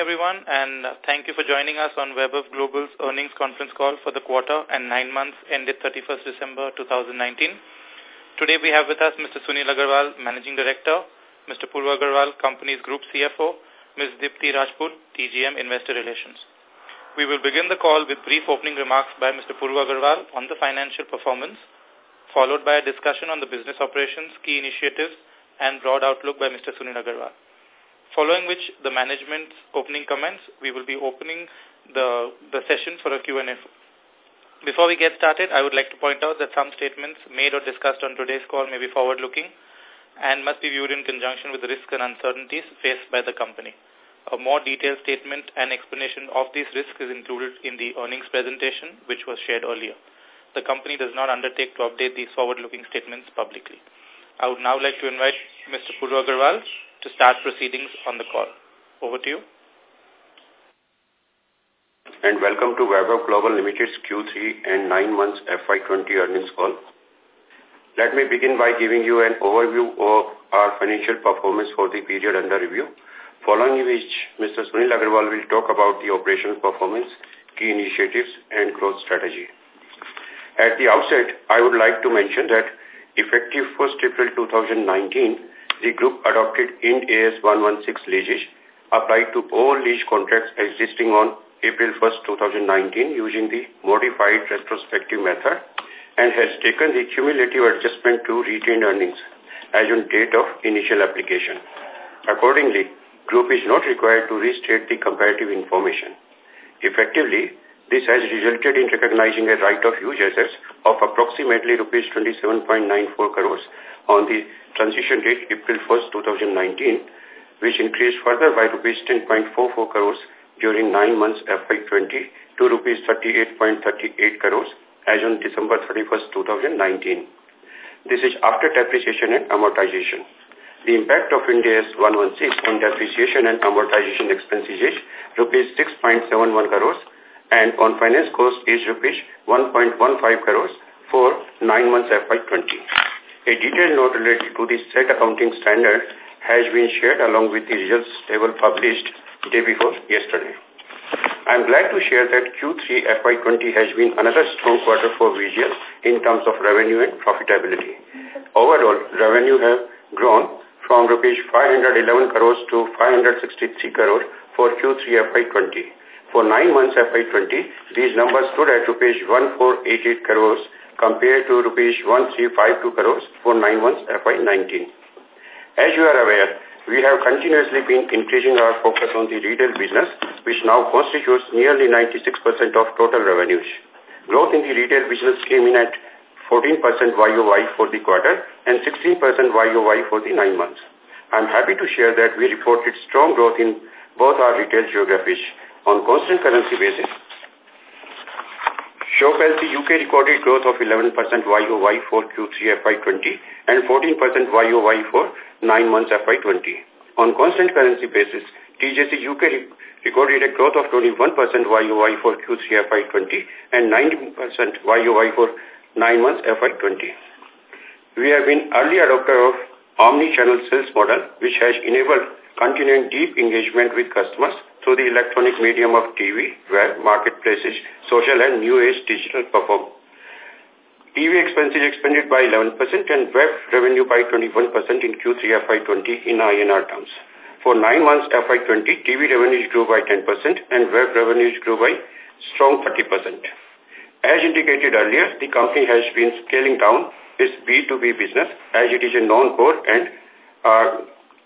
everyone, and thank you for joining us on Vaibhav Global's earnings conference call for the quarter and nine months ended 31st December 2019. Today we have with us Mr. Sunil Agrawal, Managing Director, Mr. Puru Agrawal, company's Group CFO, Ms. Dipti Rajput, DGM Investor Relations. We will begin the call with brief opening remarks by Mr. Puru Agrawal on the financial performance, followed by a discussion on the business operations, key initiatives, and broad outlook by Mr. Sunil Agrawal. Following which, the management's opening comments, we will be opening the, the session for a Q&A. Before we get started, I would like to point out that some statements made or discussed on today's call may be forward-looking and must be viewed in conjunction with the risks and uncertainties faced by the company. A more detailed statement and explanation of these risks is included in the earnings presentation, which was shared earlier. The company does not undertake to update these forward-looking statements publicly. I would now like to invite Mr. Puru Agrawal to start proceedings on the call. Over to you. And welcome to Vaibhav Global Limited's Q3 and 9 months FY20 earnings call. Let me begin by giving you an overview of our financial performance for the period under review, following which Mr. Sunil Agrawal will talk about the operational performance, key initiatives, and growth strategy. At the outset, I would like to mention that effective 1st April 2019, the group adopted Ind AS 116 leases applied to all lease contracts existing on April 1st, 2019 using the modified retrospective method and has taken the cumulative adjustment to retained earnings as on date of initial application. Accordingly, group is not required to restate the comparative information. Effectively, this has resulted in recognizing a right of use assets of approximately rupees 27.94 crores on the transition date April 1st, 2019, which increased further by rupees 10.44 crores during nine months FY20 to rupees 38.38 crores as on December 31st, 2019. This is after depreciation and amortization. The impact of Ind AS 116 on depreciation and amortization expenses is rupees 6.71 crores and on finance cost is rupees 1.15 crores for nine months FY20. A detailed note related to the set accounting standard has been shared along with the results table published day before yesterday. I am glad to share that Q3 FY20 has been another strong quarter for VGL in terms of revenue and profitability. Overall, revenue have grown from rupees 511 crores to 563 crores for Q3 FY20. For nine months FY20, these numbers stood at rupees 1488 crores compared to rupees 1352 crores for nine months FY19. As you are aware, we have continuously been increasing our focus on the retail business, which now constitutes nearly 96% of total revenues. Growth in the retail business came in at 14% YOY for the quarter and 16% YOY for the nine months. I'm happy to share that we reported strong growth in both our retail geographies. On constant currency basis, Shop LC UK recorded growth of 11% YOY for Q3 FY20 and 14% YOY for 9 months FY20. On constant currency basis, TJC UK recorded a growth of 21% YOY for Q3 FY20 and 19% YOY for 9 months FY20. We have been early adopter of omni-channel sales model, which has enabled continuing deep engagement with customers through the electronic medium of TV, web, marketplaces, social and new age digital perform. TV expenses expanded by 11% and web revenue by 21% in Q3 FY20 in INR terms. For nine months FY20, TV revenues grew by 10% and web revenues grew by strong 30%. As indicated earlier, the company has been scaling down its B2B business as it is a non-core and uh,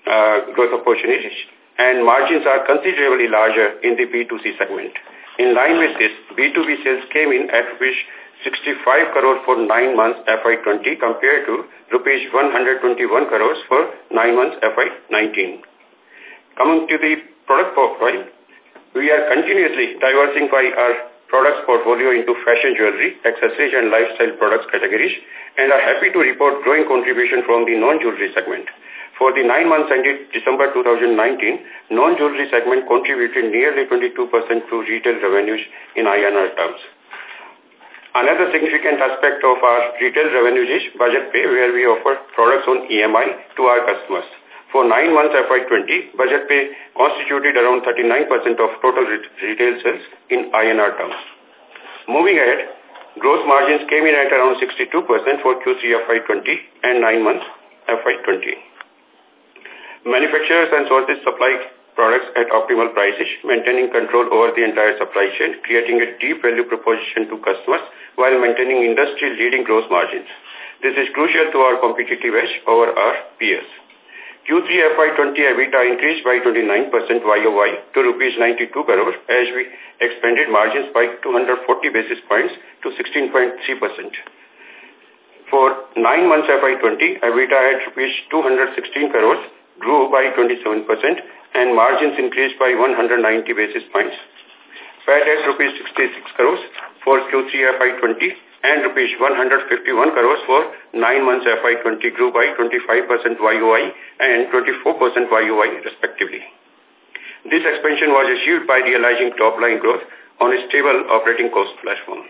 uh, growth opportunities and margins are considerably larger in the B2C segment. In line with this, B2B sales came in at rupees 65 crore for 9 months FY20 compared to rupees 121 crores for 9 months FY19. Coming to the product profile, we are continuously diversifying our products portfolio into fashion jewelry, accessories and lifestyle products categories and are happy to report growing contribution from the non-jewelry segment. For the nine months ended December 2019, non-jewelry segment contributed nearly 22% to retail revenues in INR terms. Another significant aspect of our retail revenues is budget pay, where we offer products on EMI to our customers. For nine months FY20, budget pay constituted around 39% of total retail sales in INR terms. Moving ahead, gross margins came in at around 62% for Q3 FY20 and nine months FY20. Manufacturers and sources supply products at optimal prices, maintaining control over the entire supply chain, creating a deep value proposition to customers while maintaining industry-leading gross margins. This is crucial to our competitive edge over our peers. Q3 FY20 EBITDA increased by 29% YOY to rupees 92 crores as we expanded margins by 240 basis points to 16.3%. For nine months FY20, EBITDA at rupees 216 crores grew by 27% and margins increased by 190 basis points. PAT at rupees 66 crores for Q3 FY20 and rupees 151 crores for 9 months FY20 grew by 25% YOY and 24% YOY respectively. This expansion was achieved by realizing top-line growth on a stable operating cost platform.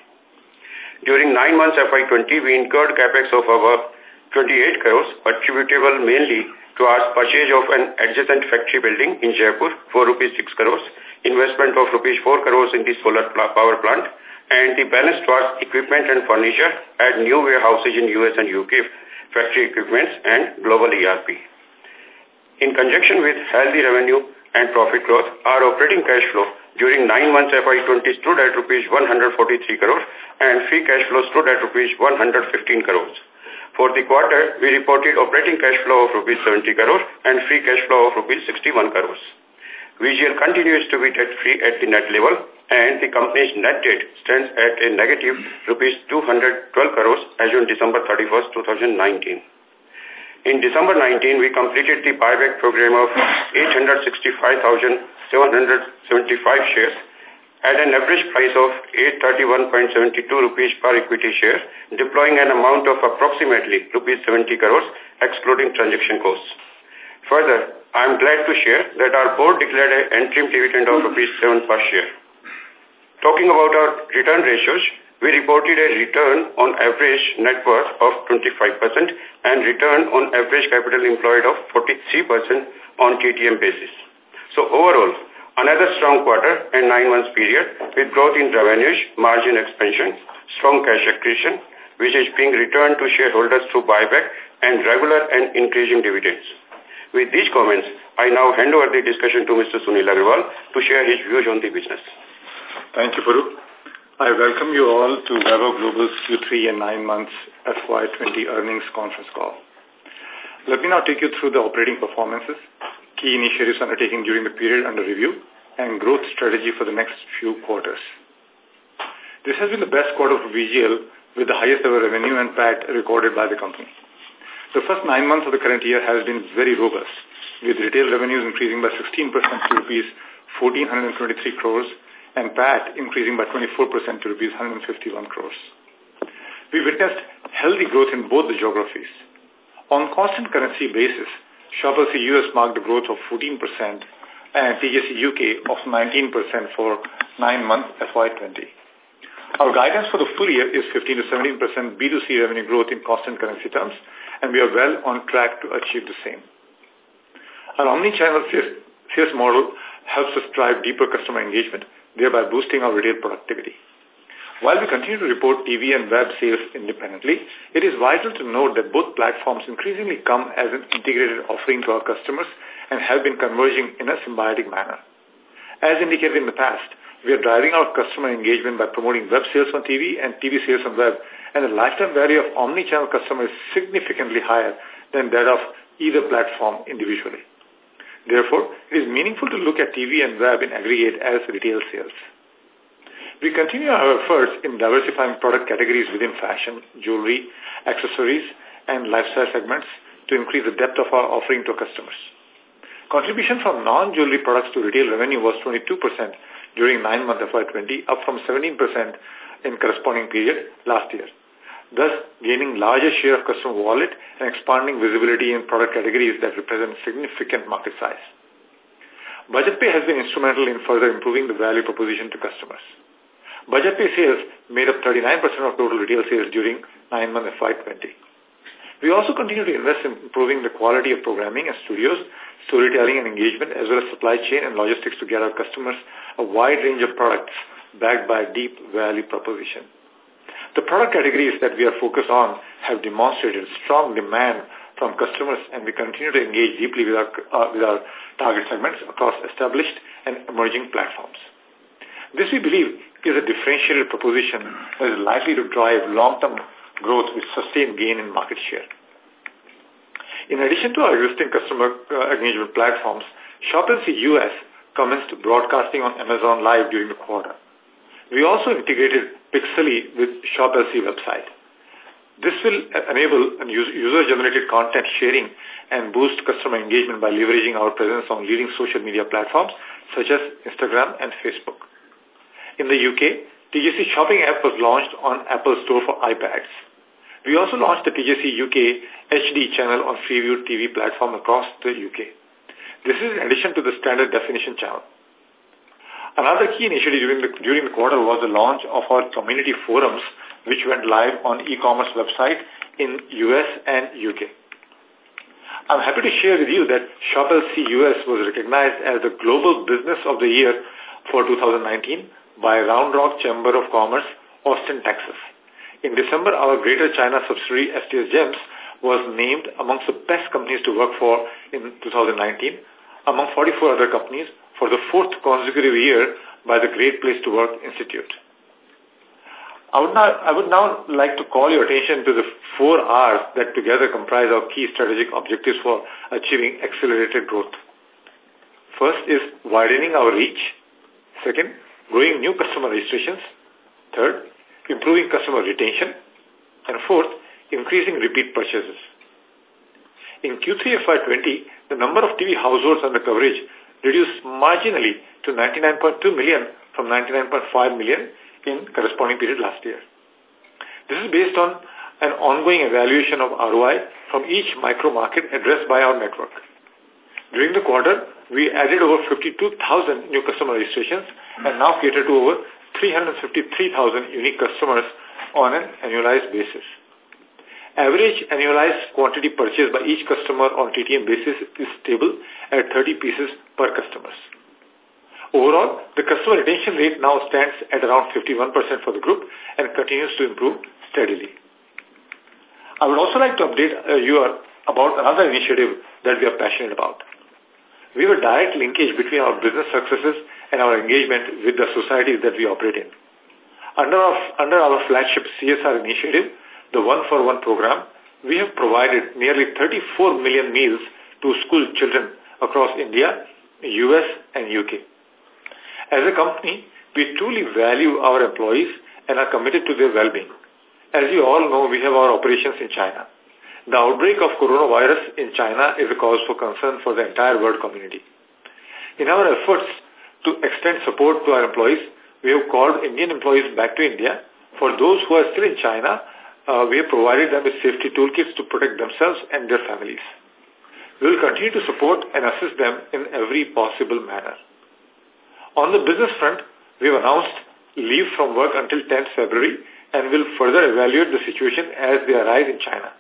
During 9 months FY20, we incurred capex of about 28 crores, attributable mainly to our purchase of an adjacent factory building in Jaipur for rupees 6 crores, investment of rupees 4 crores in the solar power plant, and the balance was equipment and furniture at new warehouses in US and UK, factory equipments and global ERP. In conjunction with healthy revenue and profit growth, our operating cash flow during 9 months FY20 stood at rupees 143 crores and free cash flow stood at rupees 115 crores. For the quarter, we reported operating cash flow of rupees 70 crores and free cash flow of rupees 61 crores. VGL continues to be debt-free at the net level and the company's net debt stands at a negative rupees 212 crores as on December 31st, 2019. In December 19, we completed the buyback program of 865,775 shares at an average price of 831.72 rupees per equity share, deploying an amount of approximately rupees 70 crores, excluding transaction costs. Further, I am glad to share that our board declared an interim dividend of rupees 7 per share. Talking about our return ratios, we reported a return on average net worth of 25% and return on average capital employed of 43% on TTM basis. So overall, another strong quarter and nine months period with growth in revenues, margin expansion, strong cash accretion, which is being returned to shareholders through buyback and regular and increasing dividends. With these comments, I now hand over the discussion to Mr. Sunil Agrawal to share his views on the business. Thank you, Farooq. I welcome you all to Vaibhav Global's Q3 and 9 months FY20 earnings conference call. Let me now take you through the operating performances, key initiatives undertaken during the period under review, and growth strategy for the next few quarters. This has been the best quarter for VGL with the highest ever revenue and PAT recorded by the company. The first nine months of the current year has been very robust, with retail revenues increasing by 16% to rupees 1,423 crores and PAT increasing by 24% to rupees 151 crores. We witnessed healthy growth in both the geographies. On constant currency basis, Shop LC US marked a growth of 14% and TJC UK of 19% for nine months FY20. Our guidance for the full year is 15 to 17% B2C revenue growth in constant currency terms, and we are well on track to achieve the same. Our omni-channel sales model helps us drive deeper customer engagement thereby boosting our retail productivity. While we continue to report TV and web sales independently, it is vital to note that both platforms increasingly come as an integrated offering to our customers and have been converging in a symbiotic manner. As indicated in the past, we are driving our customer engagement by promoting web sales on TV and TV sales on web, and the lifetime value of omni-channel customers is significantly higher than that of either platform individually. Therefore, it is meaningful to look at TV and web in aggregate as retail sales. We continue our efforts in diversifying product categories within fashion, jewelry, accessories, and lifestyle segments to increase the depth of our offering to customers. Contribution from non-jewelry products to retail revenue was 22% during 9 months of FY20, up from 17% in corresponding period last year thus gaining larger share of customer wallet and expanding visibility in product categories that represent significant market size. Budget Pay has been instrumental in further improving the value proposition to customers. Budget Pay sales made up 39% of total retail sales during 9 months FY20. We also continue to invest in improving the quality of programming and studios, storytelling and engagement, as well as supply chain and logistics to get our customers a wide range of products backed by a deep value proposition. The product categories that we are focused on have demonstrated strong demand from customers and we continue to engage deeply with our, uh, with our target segments across established and emerging platforms. This, we believe, is a differentiated proposition that is likely to drive long-term growth with sustained gain in market share. In addition to our existing customer uh, engagement platforms, ShopLC US commenced broadcasting on Amazon Live during the quarter. We also integrated Pixlee with ShopLC website. This will enable user-generated content sharing and boost customer engagement by leveraging our presence on leading social media platforms such as Instagram and Facebook. In the UK, TJC Shopping app was launched on Apple Store for iPads. We also launched the TJC UK HD channel on Freeview TV platform across the UK. This is in addition to the standard definition channel. Another key initiative during the, during the quarter was the launch of our community forums, which went live on e-commerce website in US and UK. I'm happy to share with you that ShopLC US was recognized as the Global Business of the Year for 2019 by Round Rock Chamber of Commerce, Austin, Texas. In December, our Greater China subsidiary, STS Gems, was named amongst the best companies to work for in 2019 among 44 other companies for the fourth consecutive year by the Great Place to Work Institute. I would, now, I would now like to call your attention to the four R's that together comprise our key strategic objectives for achieving accelerated growth. First is widening our reach. Second, growing new customer registrations. Third, improving customer retention. And fourth, increasing repeat purchases. In Q3 FY20, the number of TV households under coverage reduced marginally to 99.2 million from 99.5 million in corresponding period last year. This is based on an ongoing evaluation of ROI from each micro market addressed by our network. During the quarter, we added over 52,000 new customer registrations and now cater to over 353,000 unique customers on an annualized basis. Average annualized quantity purchased by each customer on TTM basis is stable at 30 pieces per customers. Overall, the customer retention rate now stands at around 51% for the group and continues to improve steadily. I would also like to update uh, you about another initiative that we are passionate about. We have a direct linkage between our business successes and our engagement with the societies that we operate in. Under our, under our flagship CSR initiative, the One for One program, we have provided nearly 34 million meals to school children across India, US and UK. As a company, we truly value our employees and are committed to their well-being. As you all know, we have our operations in China. The outbreak of coronavirus in China is a cause for concern for the entire world community. In our efforts to extend support to our employees, we have called Indian employees back to India. For those who are still in China, uh, we have provided them with safety toolkits to protect themselves and their families. We will continue to support and assist them in every possible manner. On the business front, we have announced leave from work until 10th February and will further evaluate the situation as they arise in China.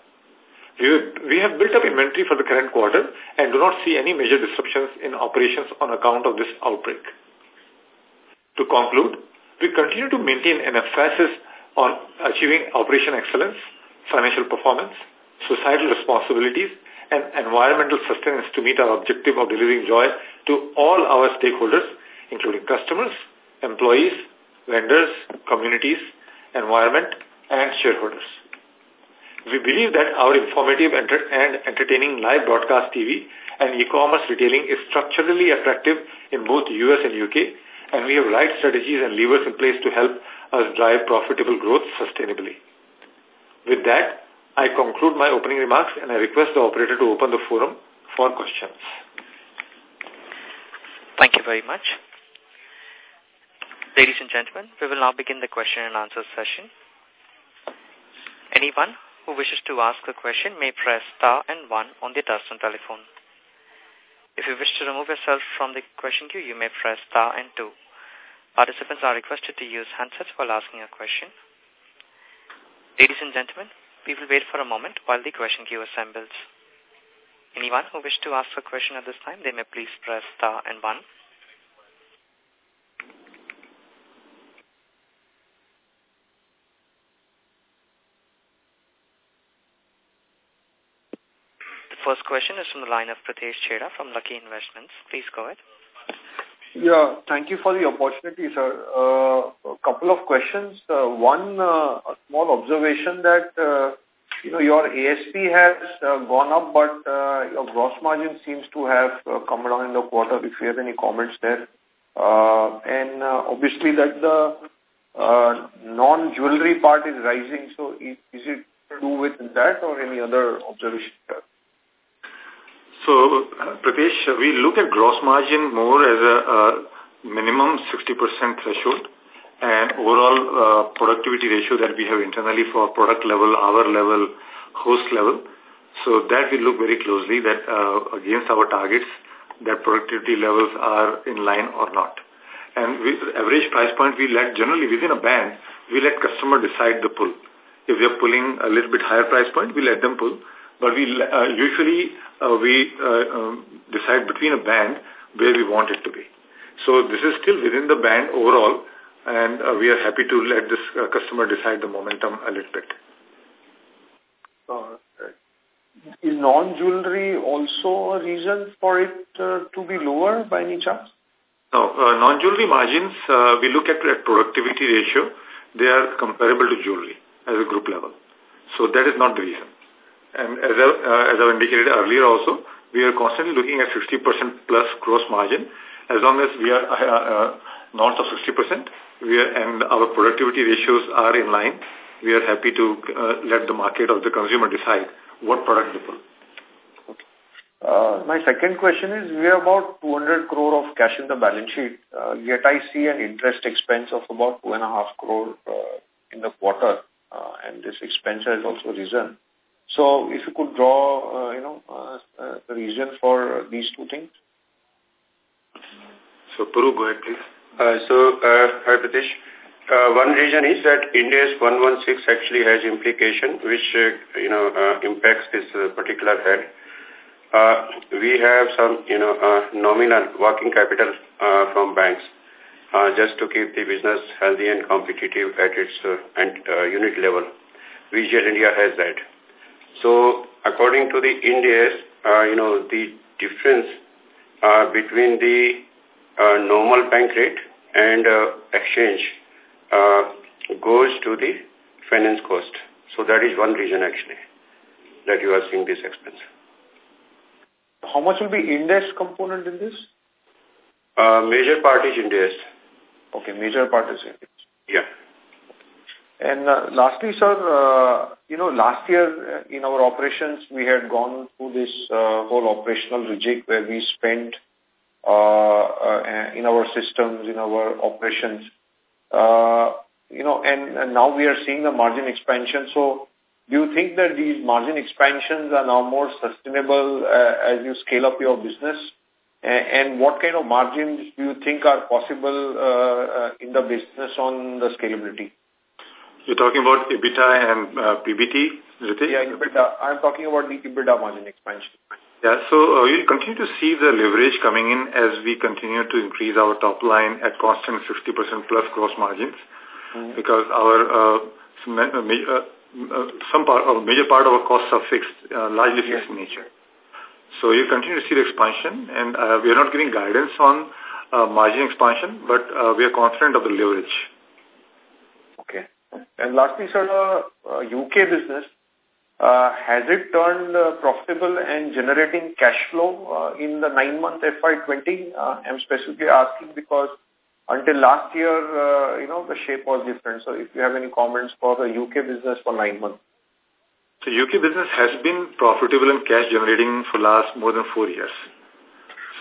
We have, built up inventory for the current quarter and do not see any major disruptions in operations on account of this outbreak. To conclude, we continue to maintain an emphasis on achieving operation excellence, financial performance, societal responsibilities, and environmental sustenance to meet our objective of delivering joy to all our stakeholders, including customers, employees, vendors, communities, environment, and shareholders. We believe that our informative and entertaining live broadcast TV and e-commerce retailing is structurally attractive in both US and UK, and we have right strategies and levers in place to help us drive profitable growth sustainably. With that, I conclude my opening remarks and I request the operator to open the forum for questions. Thank you very much. Ladies and gentlemen, we will now begin the question and answer session. Anyone who wishes to ask a question may press star and one on the touchtone telephone. If you wish to remove yourself from the question queue, you may press star and two. Participants are requested to use handsets while asking a question. Ladies and gentlemen, We will wait for a moment while the question queue assembles. Anyone who wishes to ask a question at this time, they may please press star and one. The first question is from the line of Pritesh Chheda from Lucky Investments. Please go ahead. Yeah, thank you for the opportunity, sir. Uh, a couple of questions. Uh, one, uh, a small observation that, uh, you know, your ASP has uh, gone up, but uh, your gross margin seems to have uh, come down in the quarter, if you have any comments there. Uh, and uh, obviously that the uh, non-jewelry part is rising, so is, is it to do with that or any other observation? So, uh, we look at gross margin more as a, a minimum 60% threshold and overall uh, productivity ratio that we have internally for product level, our level, host level. So that we look very closely that uh, against our targets, that productivity levels are in line or not. And we, average price point, we let generally within a band, we let customer decide the pull. If they're pulling a little bit higher price point, we let them pull. But we uh, usually uh, we uh, um, decide between a band where we want it to be. So this is still within the band overall, and uh, we are happy to let this uh, customer decide the momentum a little bit. Uh, is non-jewelry also a reason for it uh, to be lower by any chance? No, uh, non-jewelry margins, uh, we look at, at productivity ratio. They are comparable to jewelry as a group level. So that is not the reason. And as I, uh, as I indicated earlier also, we are constantly looking at 60% plus gross margin. As long as we are uh, uh, north of 60%, we are, and our productivity ratios are in line, we are happy to uh, let the market or the consumer decide what product to pull. Uh, my second question is, we have about 200 crore of cash in the balance sheet, uh, yet I see an interest expense of about 2.5 crore uh, in the quarter, uh, and this expense has also risen. So if you could draw, uh, you know, uh, uh, the reason for these two things. So, Puru, go ahead, please. Uh, so, uh, hi, Pritesh. One reason is that Ind AS 116 actually has implication which, you know, impacts this particular head. Uh, we have some, you know, uh, nominal working capital uh, from banks uh, just to keep the business healthy and competitive at its uh, and, uh, unit level. VGL India has that. So according to the Ind AS, uh, you know, the difference uh, between the uh, normal bank rate and uh, exchange uh, goes to the finance cost. So that is one reason actually that you are seeing this expense. How much will be Ind AS component in this? Uh, major part is Ind AS. Okay, major part is Ind AS. Yeah. And uh, lastly, sir, uh, you know, last year uh, in our operations, we had gone through this uh, whole operational rejig where we spent uh, uh, in our systems, in our operations, uh, you know, and, and now we are seeing the margin expansion. So do you think that these margin expansions are now more sustainable uh, as you scale up your business? And what kind of margins do you think are possible uh, uh, in the business on the scalability? You're talking about EBITDA and uh, PBT, Pritesh? Yeah, EBITDA. I'm talking about the EBITDA margin expansion. Yeah, so uh, you'll continue to see the leverage coming in as we continue to increase our top line at constant 50% plus gross margins mm -hmm. because our uh, uh, uh, some part, a major part of our costs are fixed, uh, largely fixed in nature. So you continue to see the expansion and uh, we are not giving guidance on uh, margin expansion, but uh, we are confident of the leverage. Okay. And lastly, sir, uh, UK business, uh, has it turned uh, profitable and generating cash flow uh, in the nine-month FY20? Uh, I'm specifically asking because until last year, uh, you know, the shape was different. So if you have any comments for the UK business for nine months. The UK business has been profitable and cash generating for last more than four years.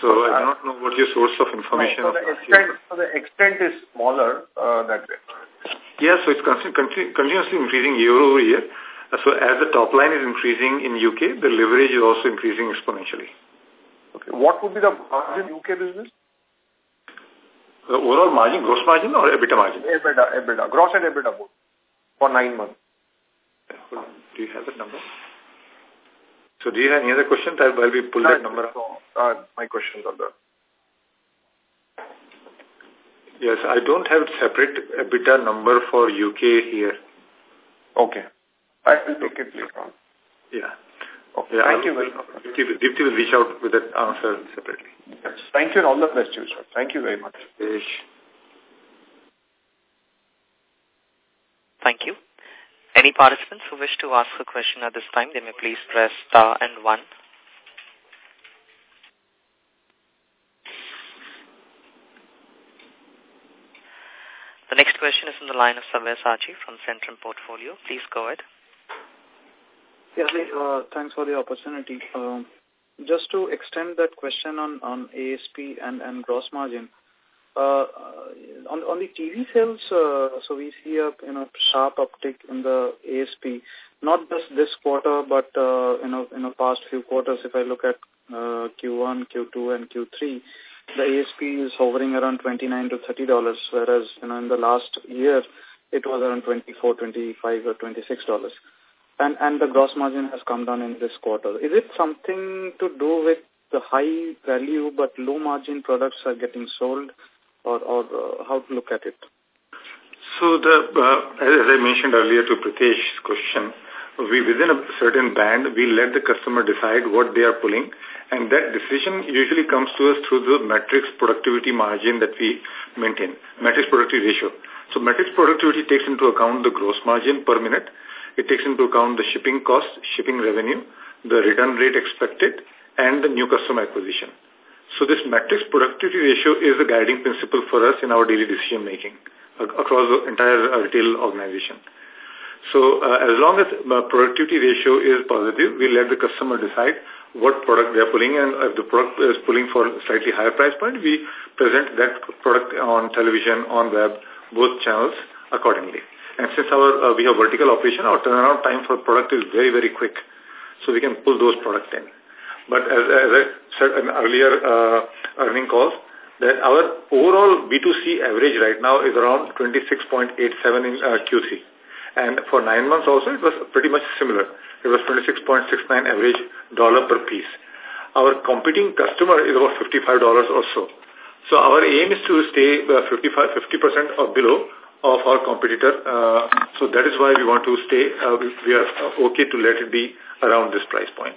So I do not know what your source of information no, so the extent, so the extent is smaller uh, that way. Yes, so it's continuously increasing year over year. So as the top line is increasing in UK, the leverage is also increasing exponentially. Okay. What would be the margin UK business? The overall margin, gross margin or EBITDA margin? EBITDA, EBITDA. Gross and EBITDA both for nine months. Do you have that number? So do you have any other questions while we pull that number up? Uh, my questions are there. Yes, I don't have separate EBITDA number for UK here. Okay. I will take it later on. Yeah. Okay. Yeah, Thank I'll, you very much. Dipti will reach out with that answer separately. Yes. Thank you and all the best to you, sir. Thank you very much. Ish. Thank you. Any participants who wish to ask a question at this time, they may please press star and one. The next question is from the line of Savya Sachi from Centrum Portfolio. Please go ahead. Yeah, uh, thanks for the opportunity. Um, just to extend that question on, on ASP and, and gross margin, uh, on, on the TV sales, uh, so we see a you know sharp uptick in the ASP, not just this quarter, but uh, you know in the past few quarters. If I look at uh, Q1, Q2, and Q3, the ASP is hovering around 29 to 30 dollars, whereas you know in the last year it was around 24, 25, or 26 dollars. And and the gross margin has come down in this quarter. Is it something to do with the high value but low margin products are getting sold, or or uh, how to look at it? So the uh, as I mentioned earlier to Pritesh's question, we within a certain band we let the customer decide what they are pulling and that decision usually comes to us through the matrix productivity margin that we maintain, matrix productivity ratio. So matrix productivity takes into account the gross margin per minute, it takes into account the shipping cost, shipping revenue, the return rate expected, and the new customer acquisition. So this matrix productivity ratio is the guiding principle for us in our daily decision making across the entire uh, retail organization. So uh, as long as productivity ratio is positive, we let the customer decide what product they are pulling and if the product is pulling for slightly higher price point, we present that product on television, on web, both channels accordingly. And since our uh, we have vertical operation, our turnaround time for product is very, very quick. So we can pull those products in. But as, as I said in earlier uh, earning calls, that our overall B2C average right now is around 26.87 in uh, Q3. And for nine months also, it was pretty much similar. It was 26.69 average dollar per piece. Our competing customer is about $55 or so. So our aim is to stay uh, 55, 50% or below of our competitor. Uh, so that is why we want to stay, uh, we are uh, okay to let it be around this price point.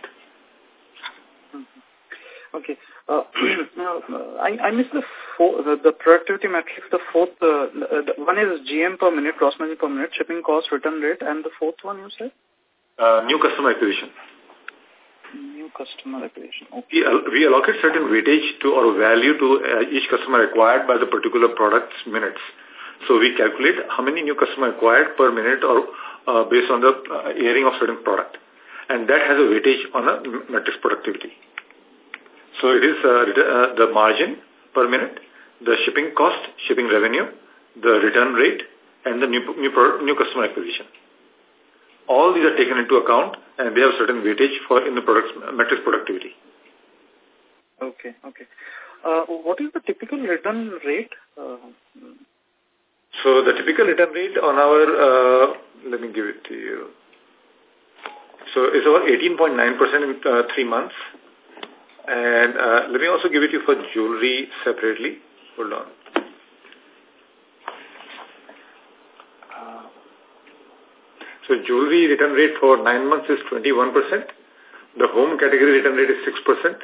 Okay. Uh, I, I missed the, four, the, the productivity metrics. The fourth, uh, the one is GM per minute, gross margin per minute, shipping cost, return rate, and the fourth one you said? Uh, new customer acquisition. New customer acquisition. Okay. We, we allocate certain weightage to or value to uh, each customer acquired by the particular product's minutes. So we calculate how many new customer acquired per minute or uh, based on the uh, airing of certain product. And that has a weightage on a matrix productivity. So it is uh, uh, the margin per minute, the shipping cost, shipping revenue, the return rate, and the new, new, new customer acquisition. All these are taken into account and they have certain weightage for in the product's matrix productivity. Okay, okay. Uh, what is the typical return rate? Uh, so the typical return rate on our, uh, let me give it to you. So it's about 18.9% in uh, three months. And uh, let me also give it to you for jewelry separately. Hold on. So jewelry return rate for nine months is 21%. The home category return rate is 6%.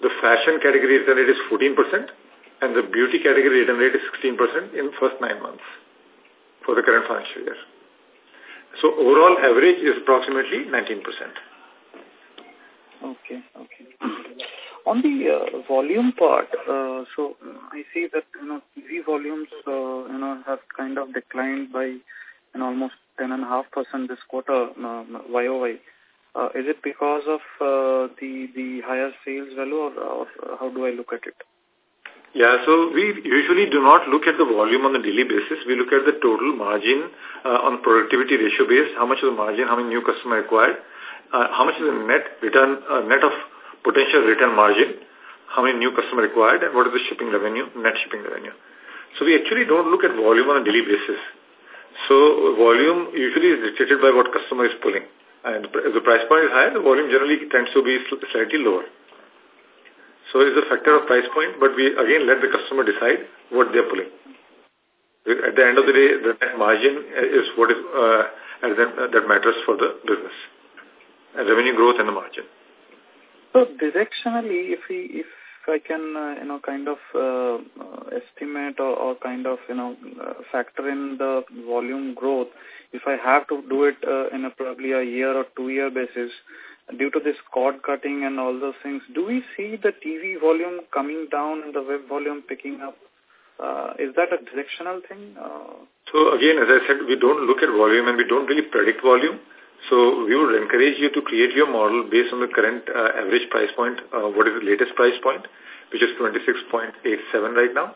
The fashion category return rate is 14% and the beauty category return rate is 16% in first nine months for the current financial year. So overall average is approximately 19%. Okay, okay. On the uh, volume part, uh, so I see that you know TV volumes uh, you know have kind of declined by you know, almost 10.5% this quarter YOY. Uh, is it because of the the higher sales value, or, or how do I look at it? Yeah, so we usually do not look at the volume on a daily basis. We look at the total margin uh, on productivity ratio base, how much is the margin, how many new customer acquired, uh, how much is the net return, uh, net of potential return margin, how many new customer acquired, and what is the shipping revenue, net shipping revenue. So we actually don't look at volume on a daily basis. So volume usually is dictated by what customer is pulling. And if the price point is higher, the volume generally tends to be slightly lower. So it's a factor of price point, but we again let the customer decide what they're pulling. At the end of the day, the net margin is what is uh, that matters for the business. And revenue growth and the margin. So directionally, if we if I can, uh, you know, kind of uh, estimate or, or, kind of, you know, uh, factor in the volume growth, if I have to do it uh, in a probably a year or two year basis, due to this cord cutting and all those things, do we see the TV volume coming down and the web volume picking up? Uh, is that a directional thing? Uh, so again, as I said, we don't look at volume and we don't really predict volume. So we would encourage you to create your model based on the current uh, average price point, uh, what is the latest price point, which is 26.87 right now.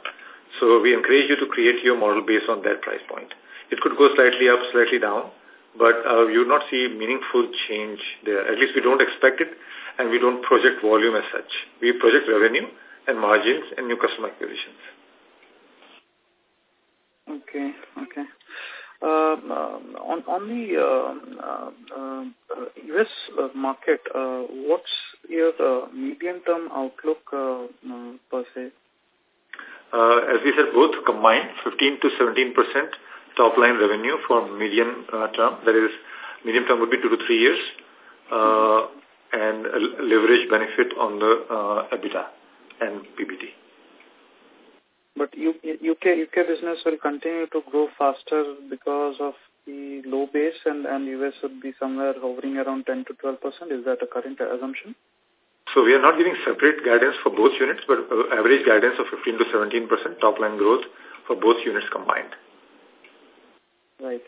So we encourage you to create your model based on that price point. It could go slightly up, slightly down, but uh, you will not see meaningful change there. At least we don't expect it, and we don't project volume as such. We project revenue and margins and new customer acquisitions. Okay, okay. Uh, on, on the uh, uh, U.S. Uh, market, uh, what's your uh, medium-term outlook per se? as we said, both combined, 15 to 17 percent top-line revenue for medium term. That is, medium term would be two to three years, uh, and leverage benefit on the EBITDA and PBT. But UK, UK business will continue to grow faster because of the low base and, and US would be somewhere hovering around 10 to 12 percent. Is that a current assumption? So we are not giving separate guidance for both units, but uh, average guidance of 15 to 17 percent top line growth for both units combined. Right.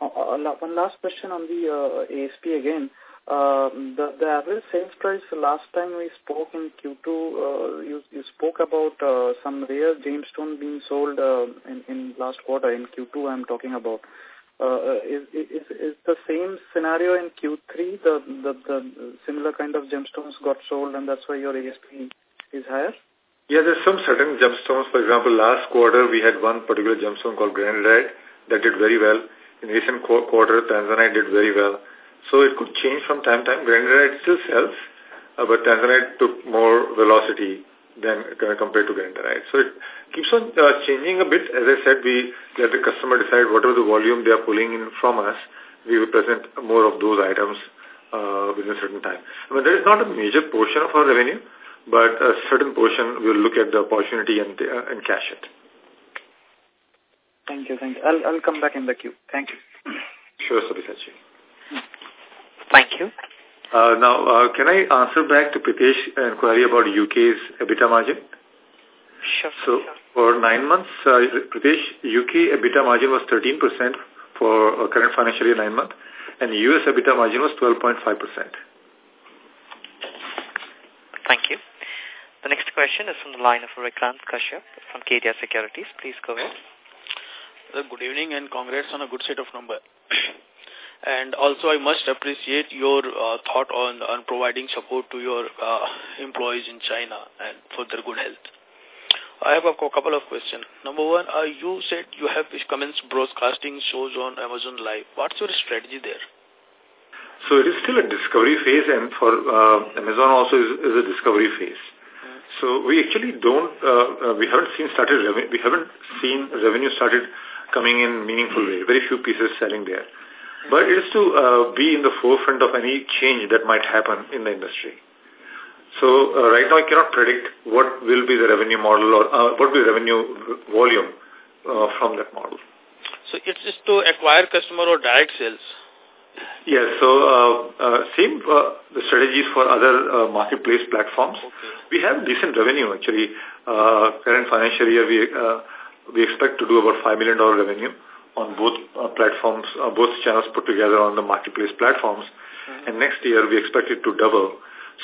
Uh, uh one last question on the uh, ASP again. Uh, the, the average sales price last time we spoke in Q2, uh, you, you spoke about uh, some rare gemstone being sold uh, in, in last quarter, in Q2 I'm talking about. Uh, uh, is, is, is the same scenario in Q3, the, the, the similar kind of gemstones got sold and that's why your ASP is higher? Yeah, there's some certain gemstones. For example, last quarter we had one particular gemstone called garnet that did very well. In recent quarter, Tanzanite did very well. So it could change from time to time. Garnet still sells, uh, but Tanzanite took more velocity than uh, compared to garnet. So it keeps on uh, changing a bit. As I said, we let the customer decide whatever the volume they are pulling in from us. We will present more of those items uh, within a certain time. I mean, there is not a major portion of our revenue, but a certain portion we'll look at the opportunity and, uh, and cash it. Thank you. Thank you. I'll, I'll come back in the queue. Thank you. Sure, Sabitaji. Thank you. Uh, now, uh, can I answer back to Pritesh inquiry about UK's EBITDA margin? Sure. So, for nine months, uh, Pritesh, UK EBITDA margin was 13% for uh, current financial year nine months, and US EBITDA margin was 12.5%. Thank you. The next question is from the line of Vikrant Kashyap from KDR Securities. Please go ahead. good evening and congrats on a good set of numbers. And also, I must appreciate your uh, thought on, on providing support to your uh, employees in China and for their good health. I have a couple of questions. Number one, uh, you said you have commenced broadcasting shows on Amazon Live. What's your strategy there? So it is still a discovery phase, and for uh, Amazon also is, is a discovery phase. Mm. So we actually don't, uh, uh, we haven't seen started we haven't seen revenue started coming in meaningful way. Very few pieces selling there. But it is to uh, be in the forefront of any change that might happen in the industry. So uh, right now I cannot predict what will be the revenue model or uh, what will be the revenue volume uh, from that model. So it's just to acquire customer or direct sales? Yes, so uh, uh, same uh, the strategies for other uh, marketplace platforms. Okay. We have decent revenue actually. Uh, current financial year we uh, we expect to do about $5 million revenue on both uh, platforms, uh, both channels put together on the marketplace platforms. Mm -hmm. And next year we expect it to double.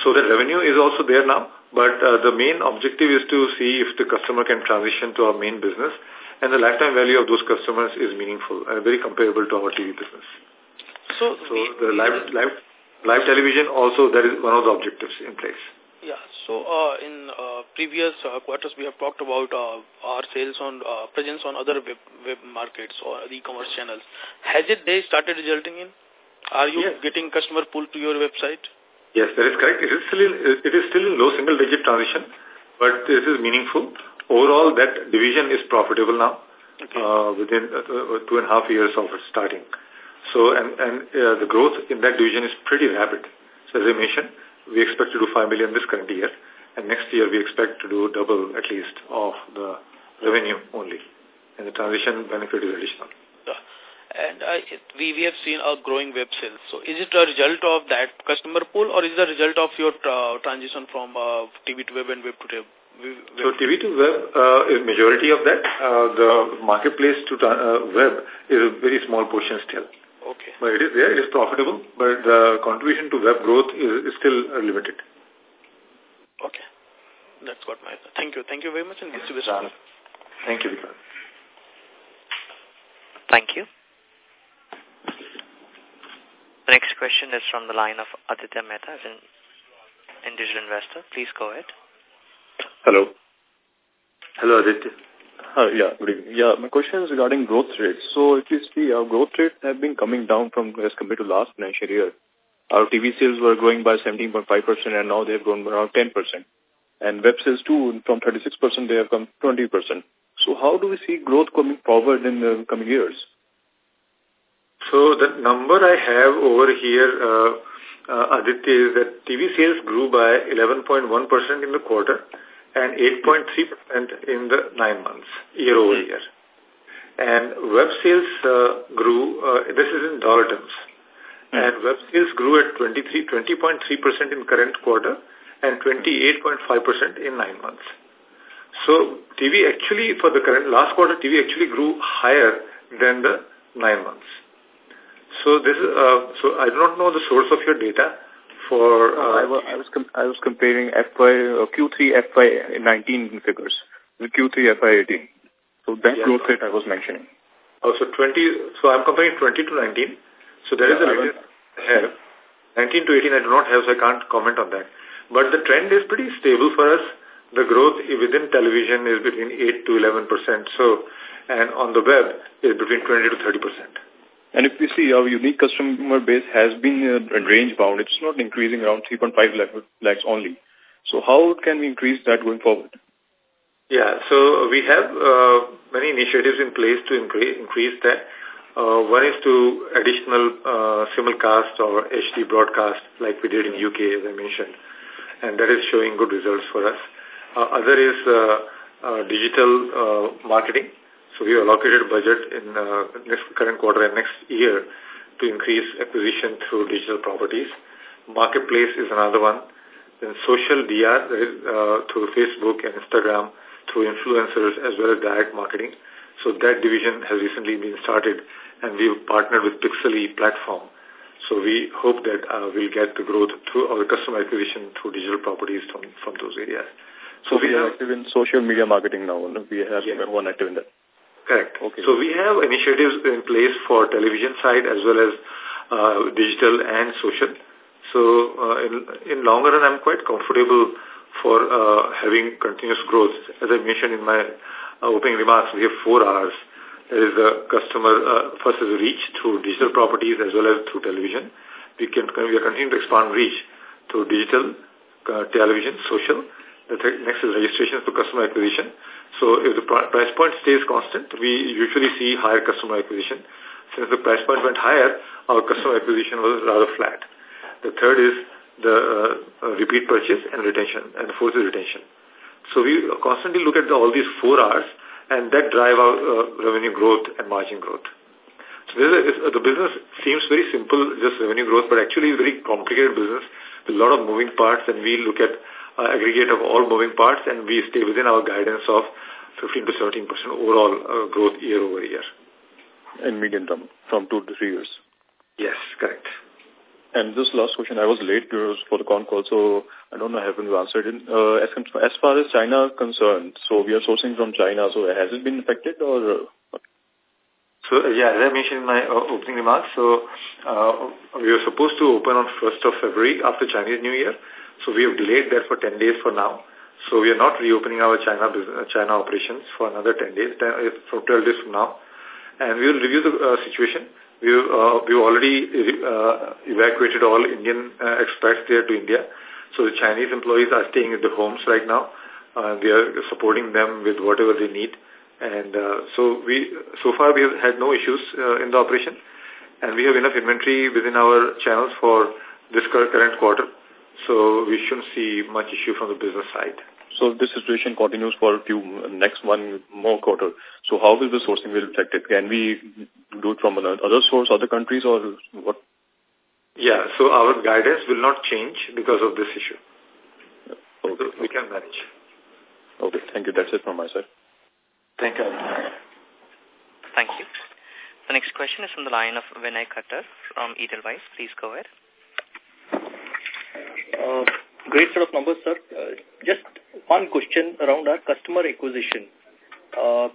So the revenue is also there now, but uh, the main objective is to see if the customer can transition to our main business and the lifetime value of those customers is meaningful and very comparable to our TV business. So, so the live, live, live television also, that is one of the objectives in place. Yeah. So uh, in uh, previous uh, quarters, we have talked about uh, our sales on uh, presence on other web, web markets or e-commerce channels. Has it they started resulting in? Are you yes. getting customer pull to your website? Yes, that is correct. It is still in, it is still in low single digit transition, but this is meaningful. Overall, that division is profitable now okay. uh, within two and a half years of starting. So, and, and uh, the growth in that division is pretty rapid. So, as I mentioned, we expect to do 5 million this current year, and next year we expect to do double at least of the revenue only, and the transition benefit is additional. And uh, we, we have seen a growing web sales. So is it a result of that customer pool or is it a result of your uh, transition from uh, TV to web and web to web? So TV to web uh, is majority of that. Uh, the marketplace to uh, web is a very small portion still. Okay. But it is there, it is profitable, but the contribution to web growth is, is still uh, limited. Okay. That's what my... Thank you. Thank you very much and this is Thank you, Thank you. The next question is from the line of Aditya Mehta, as an individual investor. Please go ahead. Hello. Hello, Aditya. Uh, yeah. Yeah, my question is regarding growth rates. So if you see, our growth rates have been coming down from as compared to last financial year. Our TV sales were growing by 17.5% and now they have grown around 10%. And web sales too, from 36% they have come 20%. So how do we see growth coming forward in the coming years? So the number I have over here, uh, uh, Aditya, is that TV sales grew by 11.1% in the quarter and 8.3% in the nine months, year over year. And web sales uh, grew, uh, this is in dollar terms, mm. and web sales grew at 23, 20.3% in current quarter and 28.5% in nine months. So TV actually, for the current last quarter, TV actually grew higher than the nine months. So this is, uh, so I do not know the source of your data for... Uh, I, was, I, was I was comparing FY, uh, Q3 FY 19 figures with Q3 FY 18. So that yes. growth rate I was mentioning. Oh, so 20, so I'm comparing 20 to 19. So there yeah, is a I have. 19 to 18 I do not have, so I can't comment on that. But the trend is pretty stable for us. The growth within television is between 8 to 11%. So, and on the web is between 20 to 30%. And if we see our unique customer base has been uh, range bound, it's not increasing around 3.5 lakhs only. So how can we increase that going forward? Yeah, so we have uh, many initiatives in place to increase, increase that. Uh, one is to additional uh, simulcast or HD broadcast like we did in UK, as I mentioned, and that is showing good results for us. Uh, other is uh, uh, digital uh, marketing. So we allocated budget in uh, next current quarter and next year to increase acquisition through digital properties. Marketplace is another one. Then social DR uh, through Facebook and Instagram, through influencers as well as direct marketing. So that division has recently been started and we've partnered with Pixlee platform. So we hope that uh, we'll get the growth through our customer acquisition through digital properties from, from those areas. So, so we, we are active in social media marketing now. We have yes. one active in that. Correct. Okay. So we have initiatives in place for television side as well as uh, digital and social. So uh, in, in longer run, I'm quite comfortable for uh, having continuous growth. As I mentioned in my uh, opening remarks, we have four R's. There is the customer, uh, first is reach through digital properties as well as through television. We can we are continuing to expand reach through digital, uh, television, social. The next is registration through customer acquisition. So if the price point stays constant, we usually see higher customer acquisition. Since the price point went higher, our customer acquisition was rather flat. The third is the uh, repeat purchase and retention, and the fourth is retention. So we constantly look at the, all these four R's, and that drive our uh, revenue growth and margin growth. So is, uh, the business seems very simple, just revenue growth, but actually it's very complicated business with a lot of moving parts, and we look at uh, aggregate of all moving parts, and we stay within our guidance of 15 to 17 percent overall uh, growth year over year. In medium term, from two to three years. Yes, correct. And this last question, I was late for the con call, so I don't know, I haven't answered it. Uh, as, as far as China is concerned, so we are sourcing from China, so has it been affected or? Uh, so, yeah, as I mentioned in my uh, opening remarks, so uh, we were supposed to open on 1st of February after Chinese New Year. So we have delayed that for 10 days for now. So we are not reopening our China business, China operations for another 10 days, 10, uh, for 12 days from now. And we will review the uh, situation. we uh, we already uh, evacuated all Indian uh, expats there to India. So the Chinese employees are staying at the homes right now. Uh, we are supporting them with whatever they need. And uh, so we so far we have had no issues uh, in the operation. And we have enough inventory within our channels for this current quarter. So we shouldn't see much issue from the business side. So this situation continues for a few next one more quarter. So how will the sourcing be affected? Can we do it from another source, other countries, or what? Yeah, so our guidance will not change because of this issue. Okay. So we can manage. Okay, thank you. That's it from my side. Thank you. Thank you. The next question is from the line of Vinay Khattar from Edelweiss. Please go ahead. Uh, great set of numbers, sir. Uh, just one question around our customer acquisition. Uh,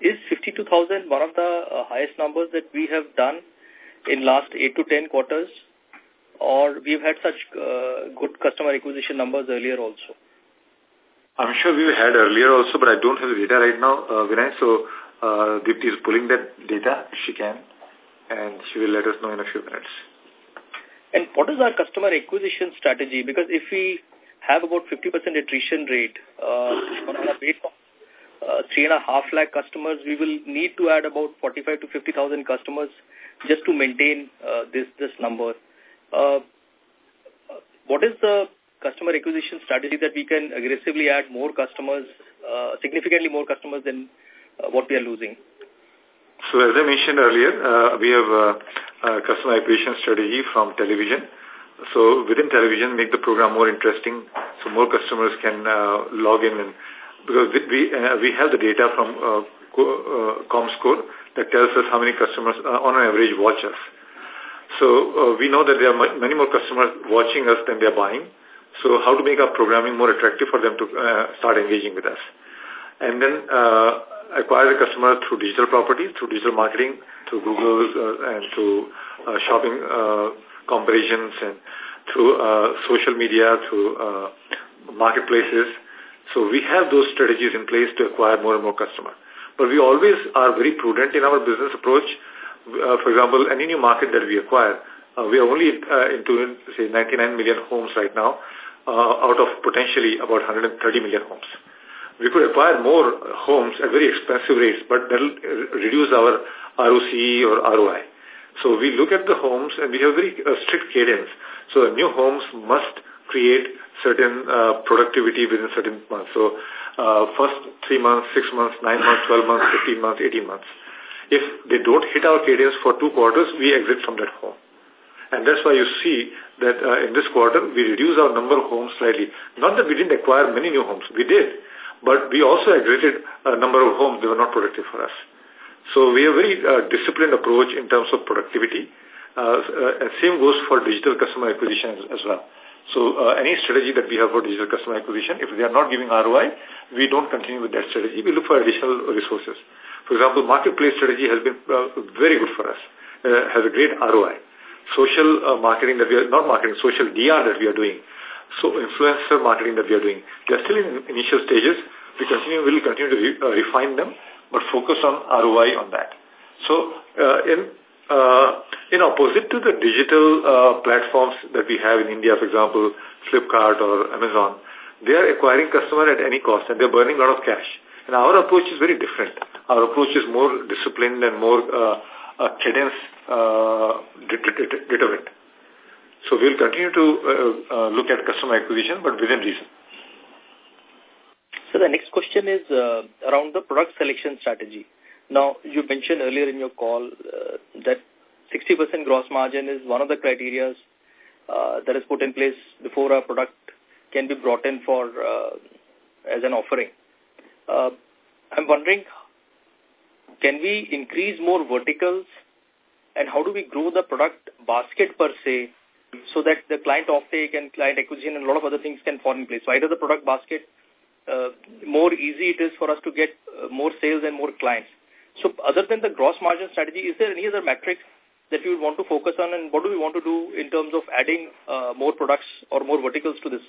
is 52,000 one of the uh, highest numbers that we have done in last 8 to 10 quarters? Or we've had such uh, good customer acquisition numbers earlier also? I'm sure we had earlier also, but I don't have the data right now, uh, Vinay. So uh, is pulling that data if she can, and she will let us know in a few minutes. And what is our customer acquisition strategy? Because if we have about 50% attrition rate uh, on a base of uh, three and a half lakh customers, we will need to add about 45 to 50,000 customers just to maintain uh, this this number. Uh, what is the customer acquisition strategy that we can aggressively add more customers, uh, significantly more customers than uh, what we are losing? So as I mentioned earlier, uh, we have a, a customer acquisition strategy from television. So within television, make the program more interesting so more customers can uh, log in and because we uh, we have the data from uh, uh, ComScore that tells us how many customers uh, on average watch us. So uh, we know that there are many more customers watching us than they are buying. So how to make our programming more attractive for them to uh, start engaging with us. And then uh, acquire the customer through digital properties, through digital marketing, through Google uh, and through uh, shopping uh, comparisons and through uh, social media, through uh, marketplaces. So we have those strategies in place to acquire more and more customers. But we always are very prudent in our business approach. Uh, for example, any new market that we acquire, uh, we are only uh, into, say, 99 million homes right now, uh, out of potentially about 130 million homes we could acquire more homes at very expensive rates, but that will reduce our ROC or ROI. So we look at the homes and we have very uh, strict cadence. So new homes must create certain uh, productivity within certain months. So uh, first three months, six months, nine months, 12 months, 15 months, 18 months. If they don't hit our cadence for two quarters, we exit from that home. And that's why you see that uh, in this quarter, we reduce our number of homes slightly. Not that we didn't acquire many new homes. We did. But we also exited a number of homes that were not productive for us. So we have a very uh, disciplined approach in terms of productivity. Uh, uh, same goes for digital customer acquisition as, as well. So uh, any strategy that we have for digital customer acquisition, if they are not giving ROI, we don't continue with that strategy. We look for additional resources. For example, marketplace strategy has been uh, very good for us, uh, has a great ROI. Social uh, marketing that we are, not marketing, social DR that we are doing so influencer marketing that we are doing. They are still in initial stages. We continue, will continue to re, uh, refine them, but focus on ROI on that. So uh, in uh, in opposite to the digital uh, platforms that we have in India, for example, Flipkart or Amazon, they are acquiring customer at any cost and they're burning a lot of cash. And our approach is very different. Our approach is more disciplined and more uh, uh, cadence uh, determined. So we'll continue to uh, uh, look at customer acquisition, but within reason. So the next question is uh, around the product selection strategy. Now, you mentioned earlier in your call uh, that 60% gross margin is one of the criteria uh, that is put in place before a product can be brought in for uh, as an offering. Uh, I'm wondering, can we increase more verticals and how do we grow the product basket per se so that the client offtake and client acquisition and a lot of other things can fall in place. So either the product basket, uh, more easy it is for us to get uh, more sales and more clients. So other than the gross margin strategy, is there any other metric that you would want to focus on and what do we want to do in terms of adding uh, more products or more verticals to this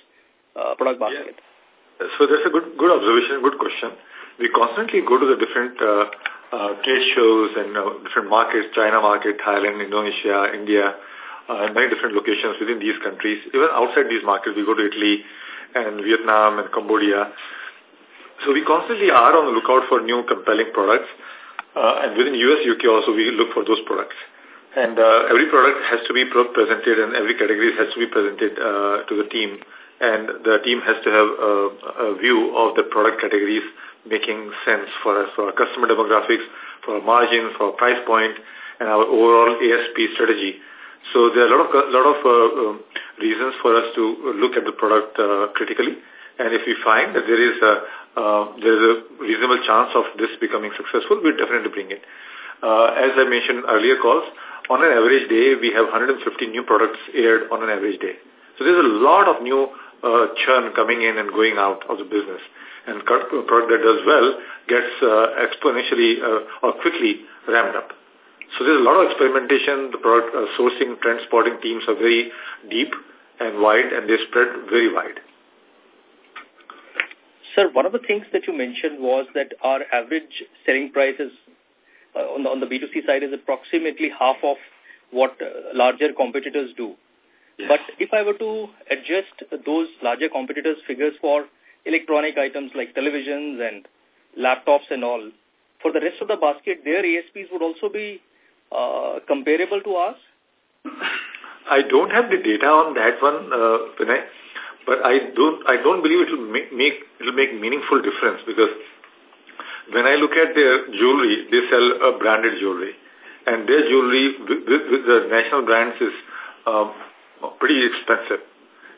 uh, product basket? Yeah. So that's a good good observation, good question. We constantly go to the different uh, uh, trade shows and uh, different markets, China market, Thailand, Indonesia, India, uh, many different locations within these countries. Even outside these markets, we go to Italy and Vietnam and Cambodia. So we constantly are on the lookout for new compelling products. Uh, and within US, UK also, we look for those products. And uh, every product has to be presented and every category has to be presented uh, to the team. And the team has to have a, a view of the product categories making sense for us, for our customer demographics, for our margin, for our price point, and our overall ASP strategy. So there are a lot of, lot of uh, um, reasons for us to look at the product uh, critically. And if we find that there is a, uh, there is a reasonable chance of this becoming successful, we'll definitely bring it. Uh, as I mentioned earlier calls, on an average day, we have 150 new products aired on an average day. So there's a lot of new uh, churn coming in and going out of the business. And product that does well gets uh, exponentially uh, or quickly ramped up. So there's a lot of experimentation. The product uh, sourcing, transporting teams are very deep and wide, and they spread very wide. Sir, one of the things that you mentioned was that our average selling price is uh, on, the, on the B2C side is approximately half of what uh, larger competitors do. Yes. But if I were to adjust those larger competitors' figures for electronic items like televisions and laptops and all, for the rest of the basket, their ASPs would also be uh, comparable to ours? I don't have the data on that one, uh, Vinay, but I don't I don't believe it will make, make it will make meaningful difference because when I look at their jewelry, they sell a branded jewelry. And their jewelry with, with the national brands is um, pretty expensive.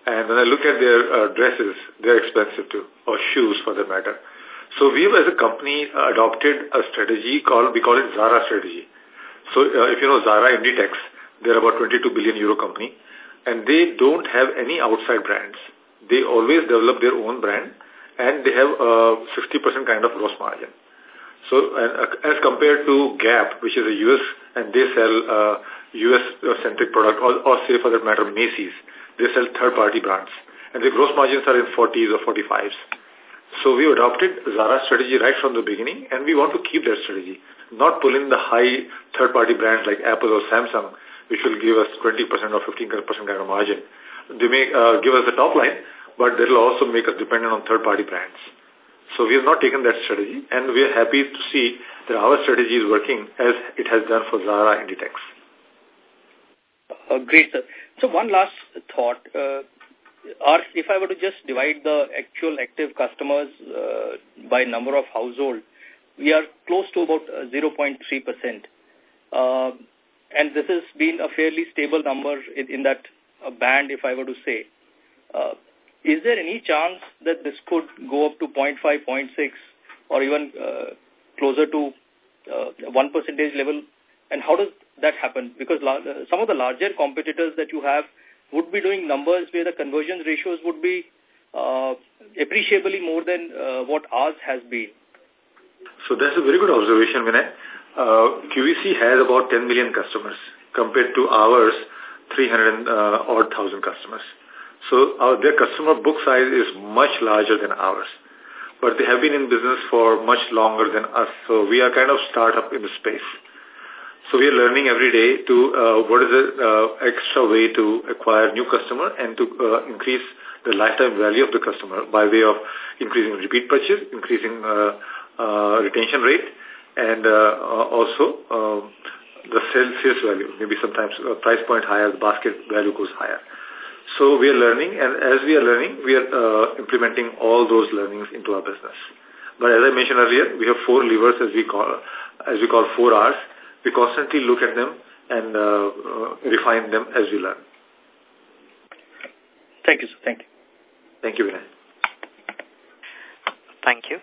And when I look at their uh, dresses, they're expensive too, or shoes for that matter. So we as a company adopted a strategy called, we call it Zara strategy. So uh, if you know Zara Inditex, they're about 22 billion euro company, and they don't have any outside brands. They always develop their own brand, and they have a 60% kind of gross margin. So uh, as compared to Gap, which is a US, and they sell uh, US-centric product, or, or say for that matter Macy's, they sell third-party brands. And the gross margins are in 40s or 45s. So we adopted Zara strategy right from the beginning, and we want to keep that strategy, not pull in the high third-party brands like Apple or Samsung, which will give us 20% or 15% kind of margin. They may uh, give us the top line, but that will also make us dependent on third-party brands. So we have not taken that strategy, and we are happy to see that our strategy is working as it has done for Zara and Inditex. Uh, great, sir. So one last thought. Uh, are, if I were to just divide the actual active customers uh, by number of household, we are close to about 0.3%. Uh, uh, and this has been a fairly stable number in, in that uh, band, if I were to say. Uh, is there any chance that this could go up to 0.5, 0.6 or even uh, closer to uh, 1 percentage level? And how does that happen? Because uh, some of the larger competitors that you have would be doing numbers where the conversion ratios would be uh, appreciably more than uh, what ours has been. So that's a very good observation, Vinay. Uh, QVC has about 10 million customers compared to ours 300 uh, odd thousand customers. So our, their customer book size is much larger than ours. But they have been in business for much longer than us. So we are kind of startup in the space. So we are learning every day to uh, what is the uh, extra way to acquire new customer and to uh, increase the lifetime value of the customer by way of increasing repeat purchase, increasing uh, uh, retention rate, and uh, also uh, the sales, sales value. Maybe sometimes uh, price point higher, the basket value goes higher. So we are learning, and as we are learning, we are uh, implementing all those learnings into our business. But as I mentioned earlier, we have four levers as we call, as we call four R's. We constantly look at them and uh, uh, refine them as we learn. Thank you, sir. Thank you. Thank you, Vinay. Thank you.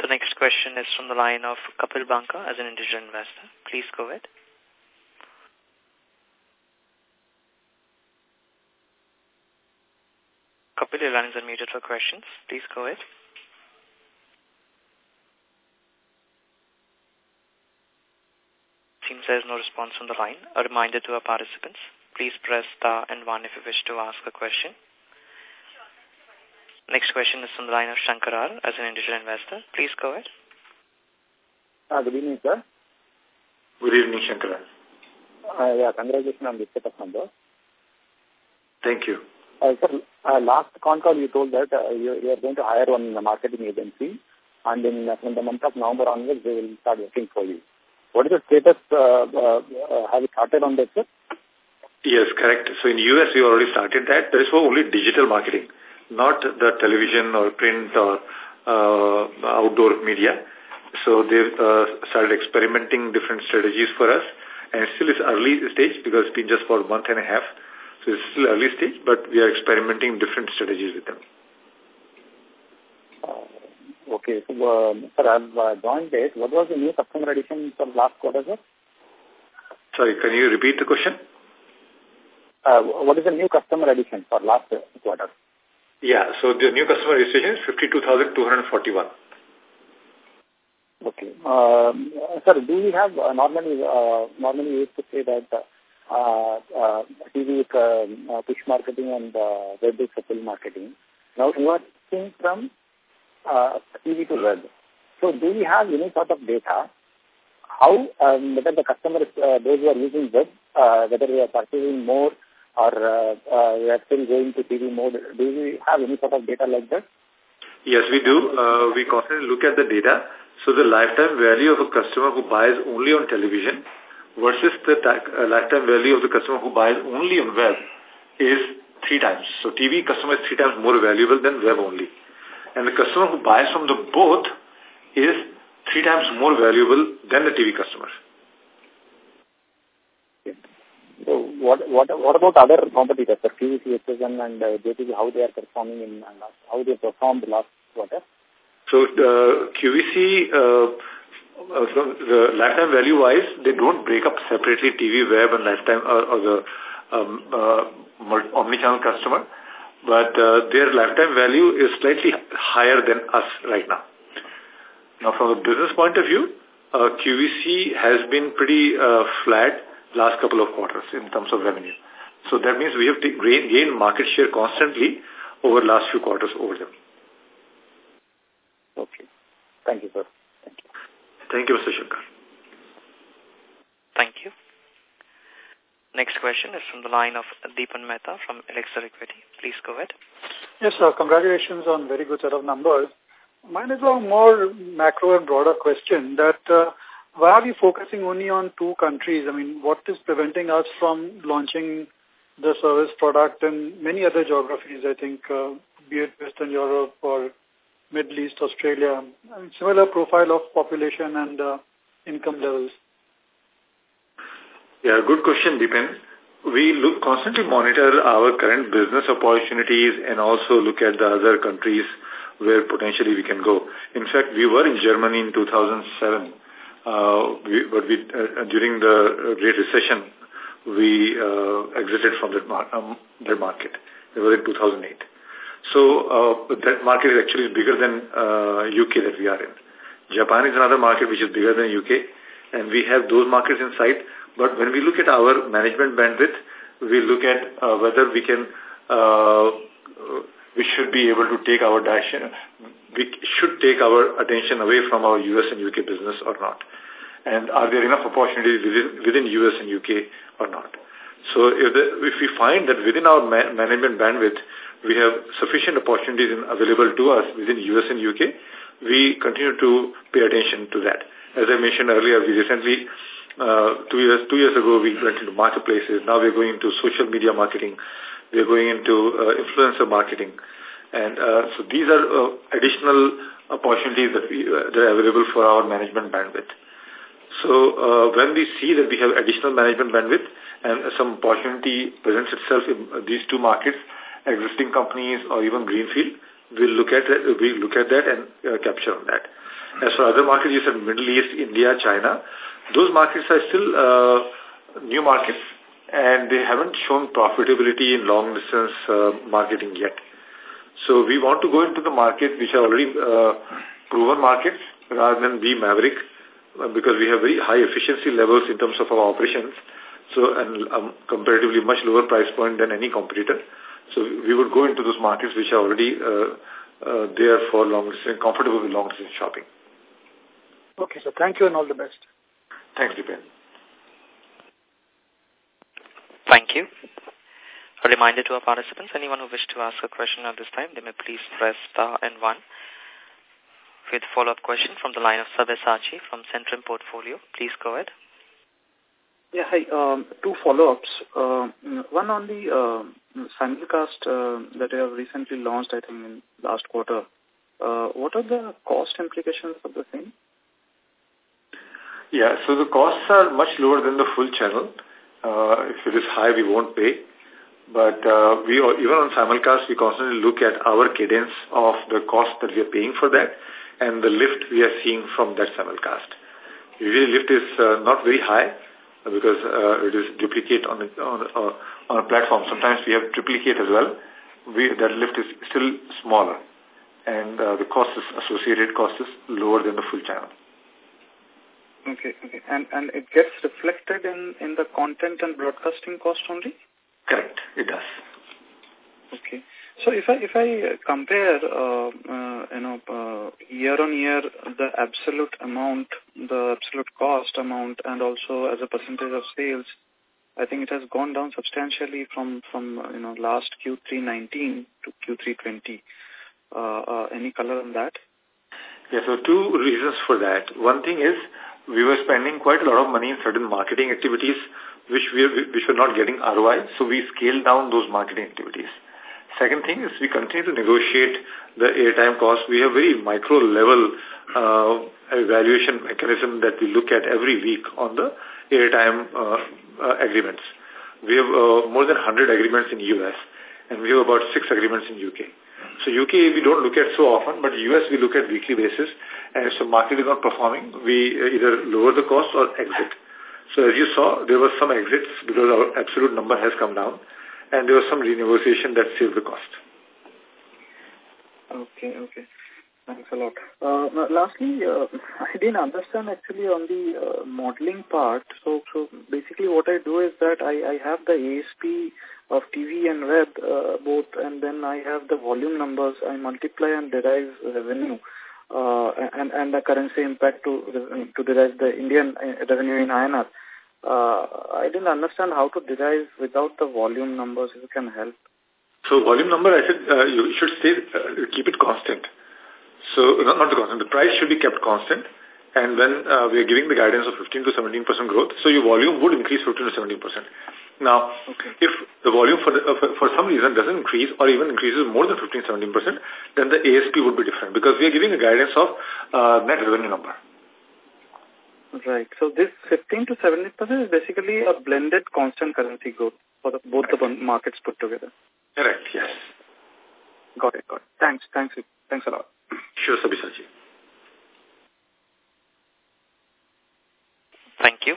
The next question is from the line of Kapil Banka as an individual investor. Please go ahead. Kapil, your line is unmuted for questions. Please go ahead. Seems there is no response from the line. A reminder to our participants, please press star and one if you wish to ask a question. Next question is from the line of Shankarar as an individual investor. Please go ahead. Uh, good evening, sir. Good evening, Shankarar. Uh, yeah, congratulations on this set of numbers. Thank you. Uh, sir, uh, last con call you told that uh, you, you are going to hire one in the marketing agency and in, uh, from the month of November onwards they will start working for you. What is the status? Uh, uh, uh, have you started on that, sir? Yes, correct. So in US we already started that. That is for only digital marketing, not the television or print or uh, outdoor media. So they've uh, started experimenting different strategies for us. And still it's early stage because it's been just for a month and a half. So it's still early stage, but we are experimenting different strategies with them. Okay. So, uh, sir, I've uh, joined it. What was the new customer addition for last quarter, sir? Sorry, can you repeat the question? Uh, what is the new customer addition for last quarter? Yeah, so the new customer registration is 52,241. Okay. Um, sir, do we have uh, normally, uh, normally we used to say that uh, uh, TV uh, uh, push marketing and uh, web is pull marketing. Now you are seeing from uh, TV to web. So do we have any sort of data? How, um, whether the customers, uh, those who are using web, uh, whether they are purchasing more or uh, uh, we are still going to TV mode, do we have any sort of data like that? Yes, we do. Uh, we constantly look at the data. So the lifetime value of a customer who buys only on television versus the uh, lifetime value of the customer who buys only on web is three times. So TV customer is three times more valuable than web only. And the customer who buys from the both is three times more valuable than the TV customer. So what what what about other competitors, the QVC, HSN, and uh, JTV, how they are performing in uh, how they performed last quarter? So uh, QVC, uh, uh, so the lifetime value wise, they don't break up separately TV, web, and lifetime uh, or the um, uh, omni-channel customer, but uh, their lifetime value is slightly higher than us right now. Now, from a business point of view, uh, QVC has been pretty uh, flat last couple of quarters in terms of revenue. So that means we have gained market share constantly over the last few quarters over them. Okay. Thank you, sir. Thank you. Thank you, Mr. Shankar. Thank you. Next question is from the line of Dipan Mehta from Elixir Equity. Please go ahead. Yes, sir. Congratulations on very good set of numbers. Mine is a more macro and broader question that uh, why are we focusing only on two countries? I mean, what is preventing us from launching the service product in many other geographies, I think, uh, be it Western Europe or Middle East, Australia, I mean, similar profile of population and uh, income levels? Yeah, good question, Dipan. We look constantly monitor our current business opportunities and also look at the other countries where potentially we can go. In fact, we were in Germany in 2007 uh, we, but we, uh, during the Great Recession, we uh, exited from that, mar um, that market. It was in 2008. So uh, that market is actually bigger than uh, UK that we are in. Japan is another market which is bigger than UK, and we have those markets in sight. But when we look at our management bandwidth, we look at uh, whether we can, uh, we should be able to take our direction, we should take our attention away from our US and UK business or not. And are there enough opportunities within, within US and UK or not? So if, the, if we find that within our ma management bandwidth, we have sufficient opportunities in, available to us within US and UK, we continue to pay attention to that. As I mentioned earlier, we recently, uh, two years two years ago, we went into marketplaces. Now we're going into social media marketing. We're going into uh, influencer marketing. And uh, so these are uh, additional opportunities that, we, uh, that are available for our management bandwidth. So uh, when we see that we have additional management bandwidth and some opportunity presents itself in these two markets, existing companies or even greenfield, we'll look at that, we look at that and uh, capture on that. As for other markets, you said Middle East, India, China, those markets are still uh, new markets and they haven't shown profitability in long distance uh, marketing yet. So we want to go into the market which are already uh, proven markets rather than be maverick because we have very high efficiency levels in terms of our operations. So and um, comparatively much lower price point than any competitor. So we would go into those markets which are already uh, uh, there for long distance, comfortable with long distance shopping. Okay, so thank you and all the best. Thanks, Dipan. Thank you. A reminder to our participants, anyone who wishes to ask a question at this time, they may please press star and one. With follow-up question from the line of Sabyasachi from Centrum Portfolio. Please go ahead. Yeah, hi. Um, two follow-ups. Uh, one on the uh, simulcast uh, that you have recently launched, I think, in last quarter. Uh, what are the cost implications of the same? Yeah, so the costs are much lower than the full channel. Uh, if it is high, we won't pay. But uh, we even on simulcast, we constantly look at our cadence of the cost that we are paying for that and the lift we are seeing from that simulcast. Usually lift is uh, not very high, because uh, it is duplicate on a, on, uh, on a platform. Sometimes we have triplicate as well. We, that lift is still smaller and uh, the cost is associated cost is lower than the full channel. Okay, okay. And and it gets reflected in, in the content and broadcasting cost only? Correct, it does. Okay. So if I if I compare, uh, uh, you know, uh, year on year, the absolute amount, the absolute cost amount, and also as a percentage of sales, I think it has gone down substantially from from uh, you know last Q3 19 to Q3 20. Uh, uh, any color on that? Yeah, so two reasons for that. One thing is we were spending quite a lot of money in certain marketing activities which we which were not getting ROI, so we scaled down those marketing activities. Second thing is we continue to negotiate the airtime cost. We have very micro level uh, evaluation mechanism that we look at every week on the airtime uh, uh, agreements. We have uh, more than 100 agreements in US and we have about six agreements in UK. So UK we don't look at so often, but US we look at weekly basis and if the market is not performing, we uh, either lower the cost or exit. So as you saw, there were some exits because our absolute number has come down and there was some renegotiation that saved the cost. Okay, okay. Thanks a lot. Uh, lastly, uh, I didn't understand actually on the uh, modeling part. So, so basically what I do is that I, I have the ASP of TV and web uh, both, and then I have the volume numbers. I multiply and derive revenue. Uh, and, and the currency impact to, to derive the Indian uh, revenue in INR. Uh, I didn't understand how to derive without the volume numbers, if you can help. So volume number, I said uh, you should stay, uh, keep it constant. So not, not the constant, the price should be kept constant. And when uh, we are giving the guidance of 15 to 17% growth, so your volume would increase 15 to 17%. Now, okay. if the volume for, the, uh, for some reason doesn't increase or even increases more than 15 17%, then the ASP would be different because we are giving a guidance of uh, net revenue number. Right. So this 15 to 17% is basically a blended constant currency growth for the, both right. the markets put together. Correct. Yes. Got it. Got it. Thanks. Thanks. Thanks a lot. Sure, Sabyasachi. Thank you.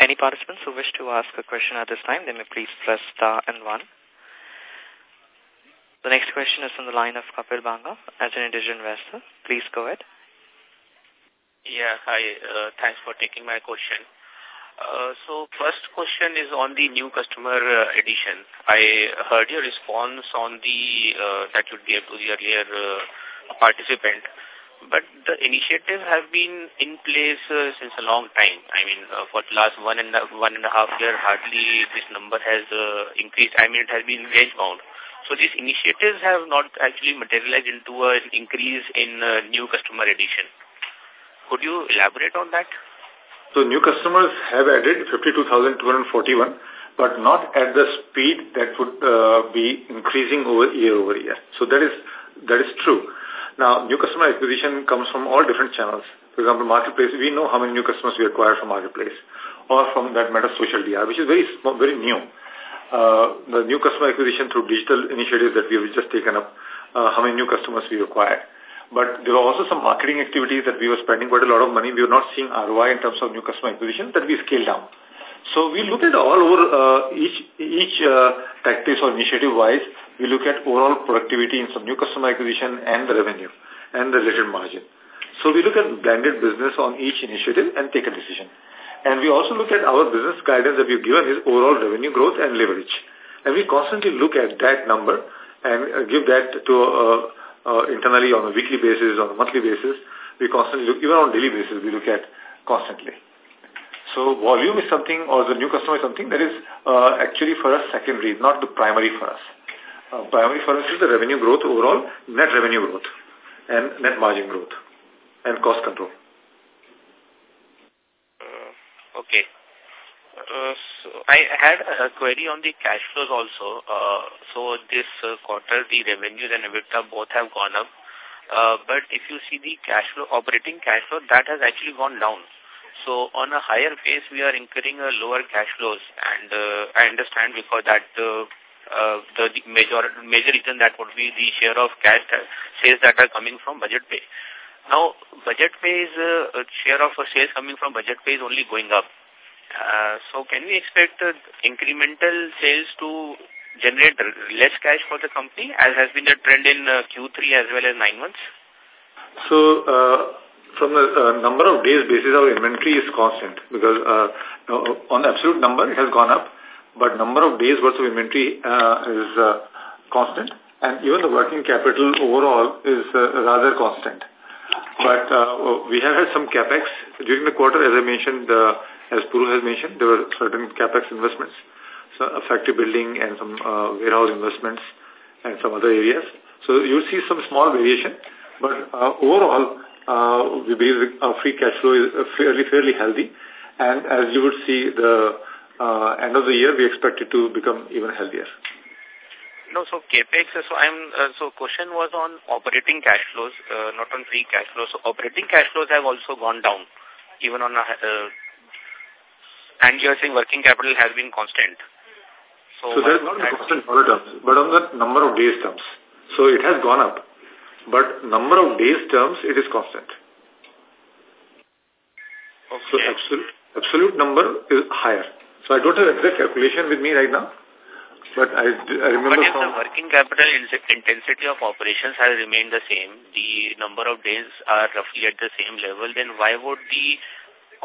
Any participants who wish to ask a question at this time, they may please press star and one. The next question is from the line of Kapil Banga as an individual investor. Please go ahead. Yeah, hi. Uh, thanks for taking my question. Uh, so first question is on the new customer uh, addition. I heard your response on the uh, that you gave to the earlier uh, participant, but the initiative have been in place uh, since a long time. I mean, uh, for the last one and a, one and a half year, hardly this number has uh, increased. I mean, it has been range bound. So these initiatives have not actually materialized into an increase in uh, new customer addition. Could you elaborate on that? So new customers have added 52,241, but not at the speed that would uh, be increasing over year over year. So that is that is true. Now, new customer acquisition comes from all different channels. For example, marketplace, we know how many new customers we acquire from marketplace or from that Meta social DR, which is very small, very new. Uh, the new customer acquisition through digital initiatives that we have just taken up, uh, how many new customers we acquired. But there were also some marketing activities that we were spending quite a lot of money. We were not seeing ROI in terms of new customer acquisition that we scaled down. So we looked at all over uh, each each uh, tactics or initiative wise. We look at overall productivity in some new customer acquisition and the revenue and the related margin. So we look at blended business on each initiative and take a decision. And we also look at our business guidance that we've given is overall revenue growth and leverage. And we constantly look at that number and uh, give that to uh, uh, internally on a weekly basis, on a monthly basis. We constantly look, even on daily basis, we look at constantly. So volume is something, or the new customer is something that is uh, actually for us secondary, not the primary for us. Uh, primary for us is the revenue growth overall, net revenue growth, and net margin growth, and cost control. Uh, okay. Uh, so I had a query on the cash flows also. Uh, so this uh, quarter, the revenues and EBITDA both have gone up. Uh, but if you see the cash flow, operating cash flow, that has actually gone down. So on a higher pace, we are incurring a lower cash flows. And uh, I understand because that uh, uh, the, major, major reason that would be the share of cash sales that are coming from budget pay. Now, budget pay is, uh, share of sales coming from budget pay is only going up. Uh, so can we expect uh, incremental sales to generate less cash for the company as has been the trend in uh, Q3 as well as nine months? So, uh, from the uh, number of days basis, our inventory is constant because uh, on absolute number, it has gone up, but number of days worth of inventory uh, is uh, constant, and even the working capital overall is uh, rather constant. But uh, we have had some capex during the quarter, as I mentioned, uh, as Puru has mentioned, there were certain capex investments, so factory building and some uh, warehouse investments and some other areas. So you'll see some small variation, but overall, we believe our free cash flow is fairly, fairly healthy. And as you would see, the uh, end of the year, we expect it to become even healthier. No, so capex. So I'm uh, so question was on operating cash flows, uh, not on free cash flows. So operating cash flows have also gone down, even on a. Uh, and you're saying working capital has been constant. So, so there's not a constant dollar terms, but on the number of days terms. So it has gone up, but number of days terms it is constant. Okay. So absolute absolute number is higher. So I don't have exact calculation with me right now. But I, I remember But if the working capital intensity of operations has remained the same, the number of days are roughly at the same level, then why would the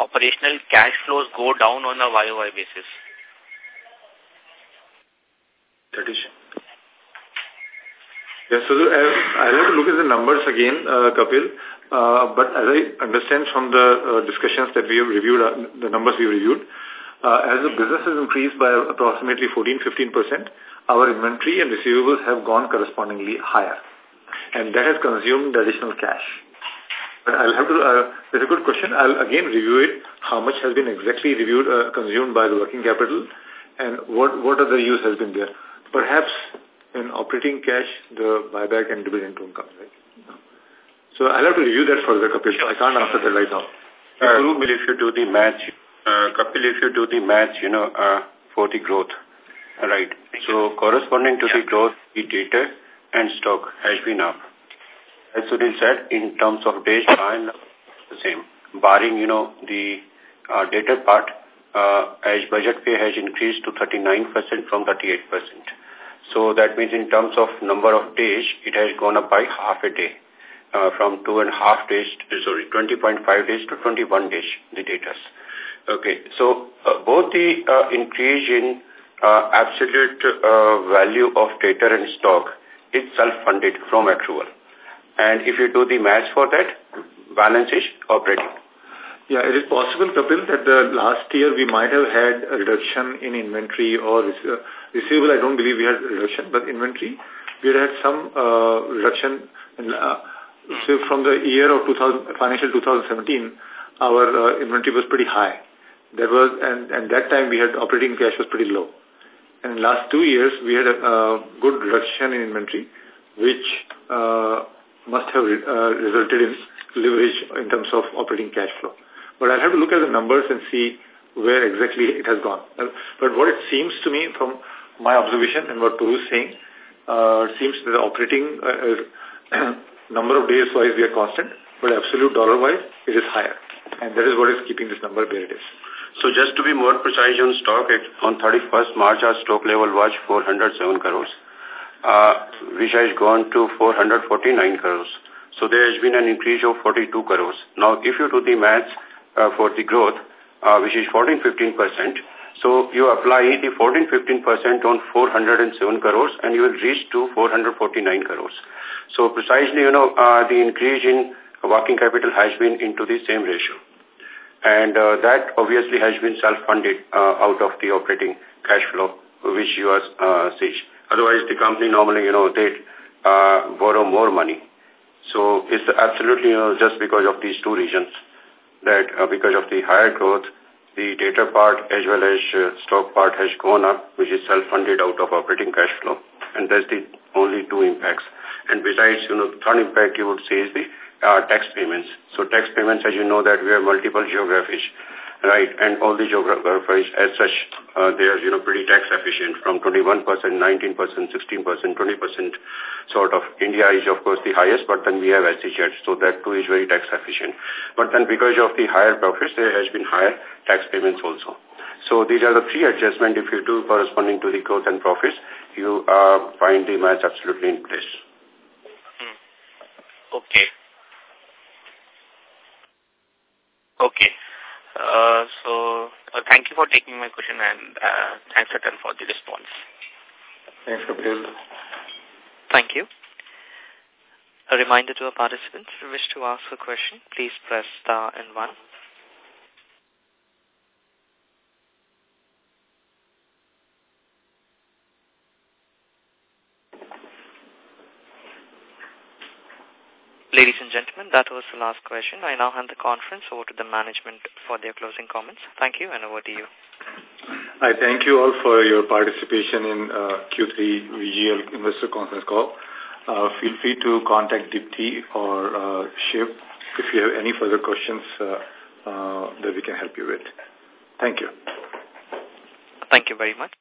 operational cash flows go down on a YOY basis? Yes, so uh, I'll have to look at the numbers again, uh, Kapil. Uh, but as I understand from the uh, discussions that we have reviewed, uh, the numbers we reviewed, uh, as the business has increased by approximately 14-15%, our inventory and receivables have gone correspondingly higher. And that has consumed additional cash. But I'll have to, uh, that's a good question. I'll again review it, how much has been exactly reviewed, uh, consumed by the working capital, and what, what other use has been there. Perhaps in operating cash, the buyback and dividend don't come, right? So I'll have to review that further, Kapil. I can't answer that right now. Uh, if you do the match, uh, Kapil, if you do the math, you know, uh, for the growth, right? So corresponding to the growth, the data and stock has been up. As Sunil said, in terms of days, fine, the same. Barring, you know, the uh, data part, uh, as budget pay has increased to 39% from 38%. So that means in terms of number of days, it has gone up by half a day. Uh, from two and a half days, sorry, 20.5 days to 21 days, the data. Okay, so uh, both the uh, increase in uh, absolute uh, value of data and stock is self-funded from accrual. And if you do the match for that, balance is operating. Yeah, it is possible, Kapil, that the last year we might have had a reduction in inventory or uh, receivable. I don't believe we had a reduction, but inventory, we had some uh, reduction. In, uh, so from the year of 2000, financial 2017, our uh, inventory was pretty high. That was, and, and that time we had operating cash was pretty low. And in last two years, we had a uh, good reduction in inventory, which uh, must have re uh, resulted in leverage in terms of operating cash flow. But I'll have to look at the numbers and see where exactly it has gone. But what it seems to me from my observation and what Puru is saying, uh, seems that the operating uh, number of days wise we are constant, but absolute dollar wise it is higher. And that is what is keeping this number where it is. So just to be more precise on stock, on 31st March, our stock level was 407 crores, uh, which has gone to 449 crores. So there has been an increase of 42 crores. Now, if you do the maths uh, for the growth, uh, which is 14-15%, so you apply the 14-15% on 407 crores and you will reach to 449 crores. So precisely, you know, uh, the increase in working capital has been into the same ratio. And uh, that obviously has been self-funded uh, out of the operating cash flow, which you are uh, see. Otherwise, the company normally, you know, they uh, borrow more money. So it's absolutely, you know, just because of these two reasons that uh, because of the higher growth, the data part as well as uh, stock part has gone up, which is self-funded out of operating cash flow. And that's the only two impacts. And besides, you know, third impact you would say is the uh, tax payments. So tax payments, as you know, that we have multiple geographies right? And all the geographies as such, uh, they are, you know, pretty tax efficient from 21%, 19%, 16%, 20% sort of. India is, of course, the highest, but then we have SEZ, so that too is very tax efficient. But then because of the higher profits, there has been higher tax payments also. So these are the three adjustments. If you do corresponding to the growth and profits, you uh, find the match absolutely in place. Hmm. Okay. Okay. Uh, so uh, thank you for taking my question and uh, thanks Atal for the response. Thanks, Kapil. Thank you. A reminder to our participants, if you wish to ask a question, please press star and one. Ladies and gentlemen, that was the last question. I now hand the conference over to the management for their closing comments. Thank you, and over to you. I thank you all for your participation in uh, Q3 VGL Investor Conference Call. Uh, feel free to contact Dipti or uh, Shiv if you have any further questions uh, uh, that we can help you with. Thank you. Thank you very much.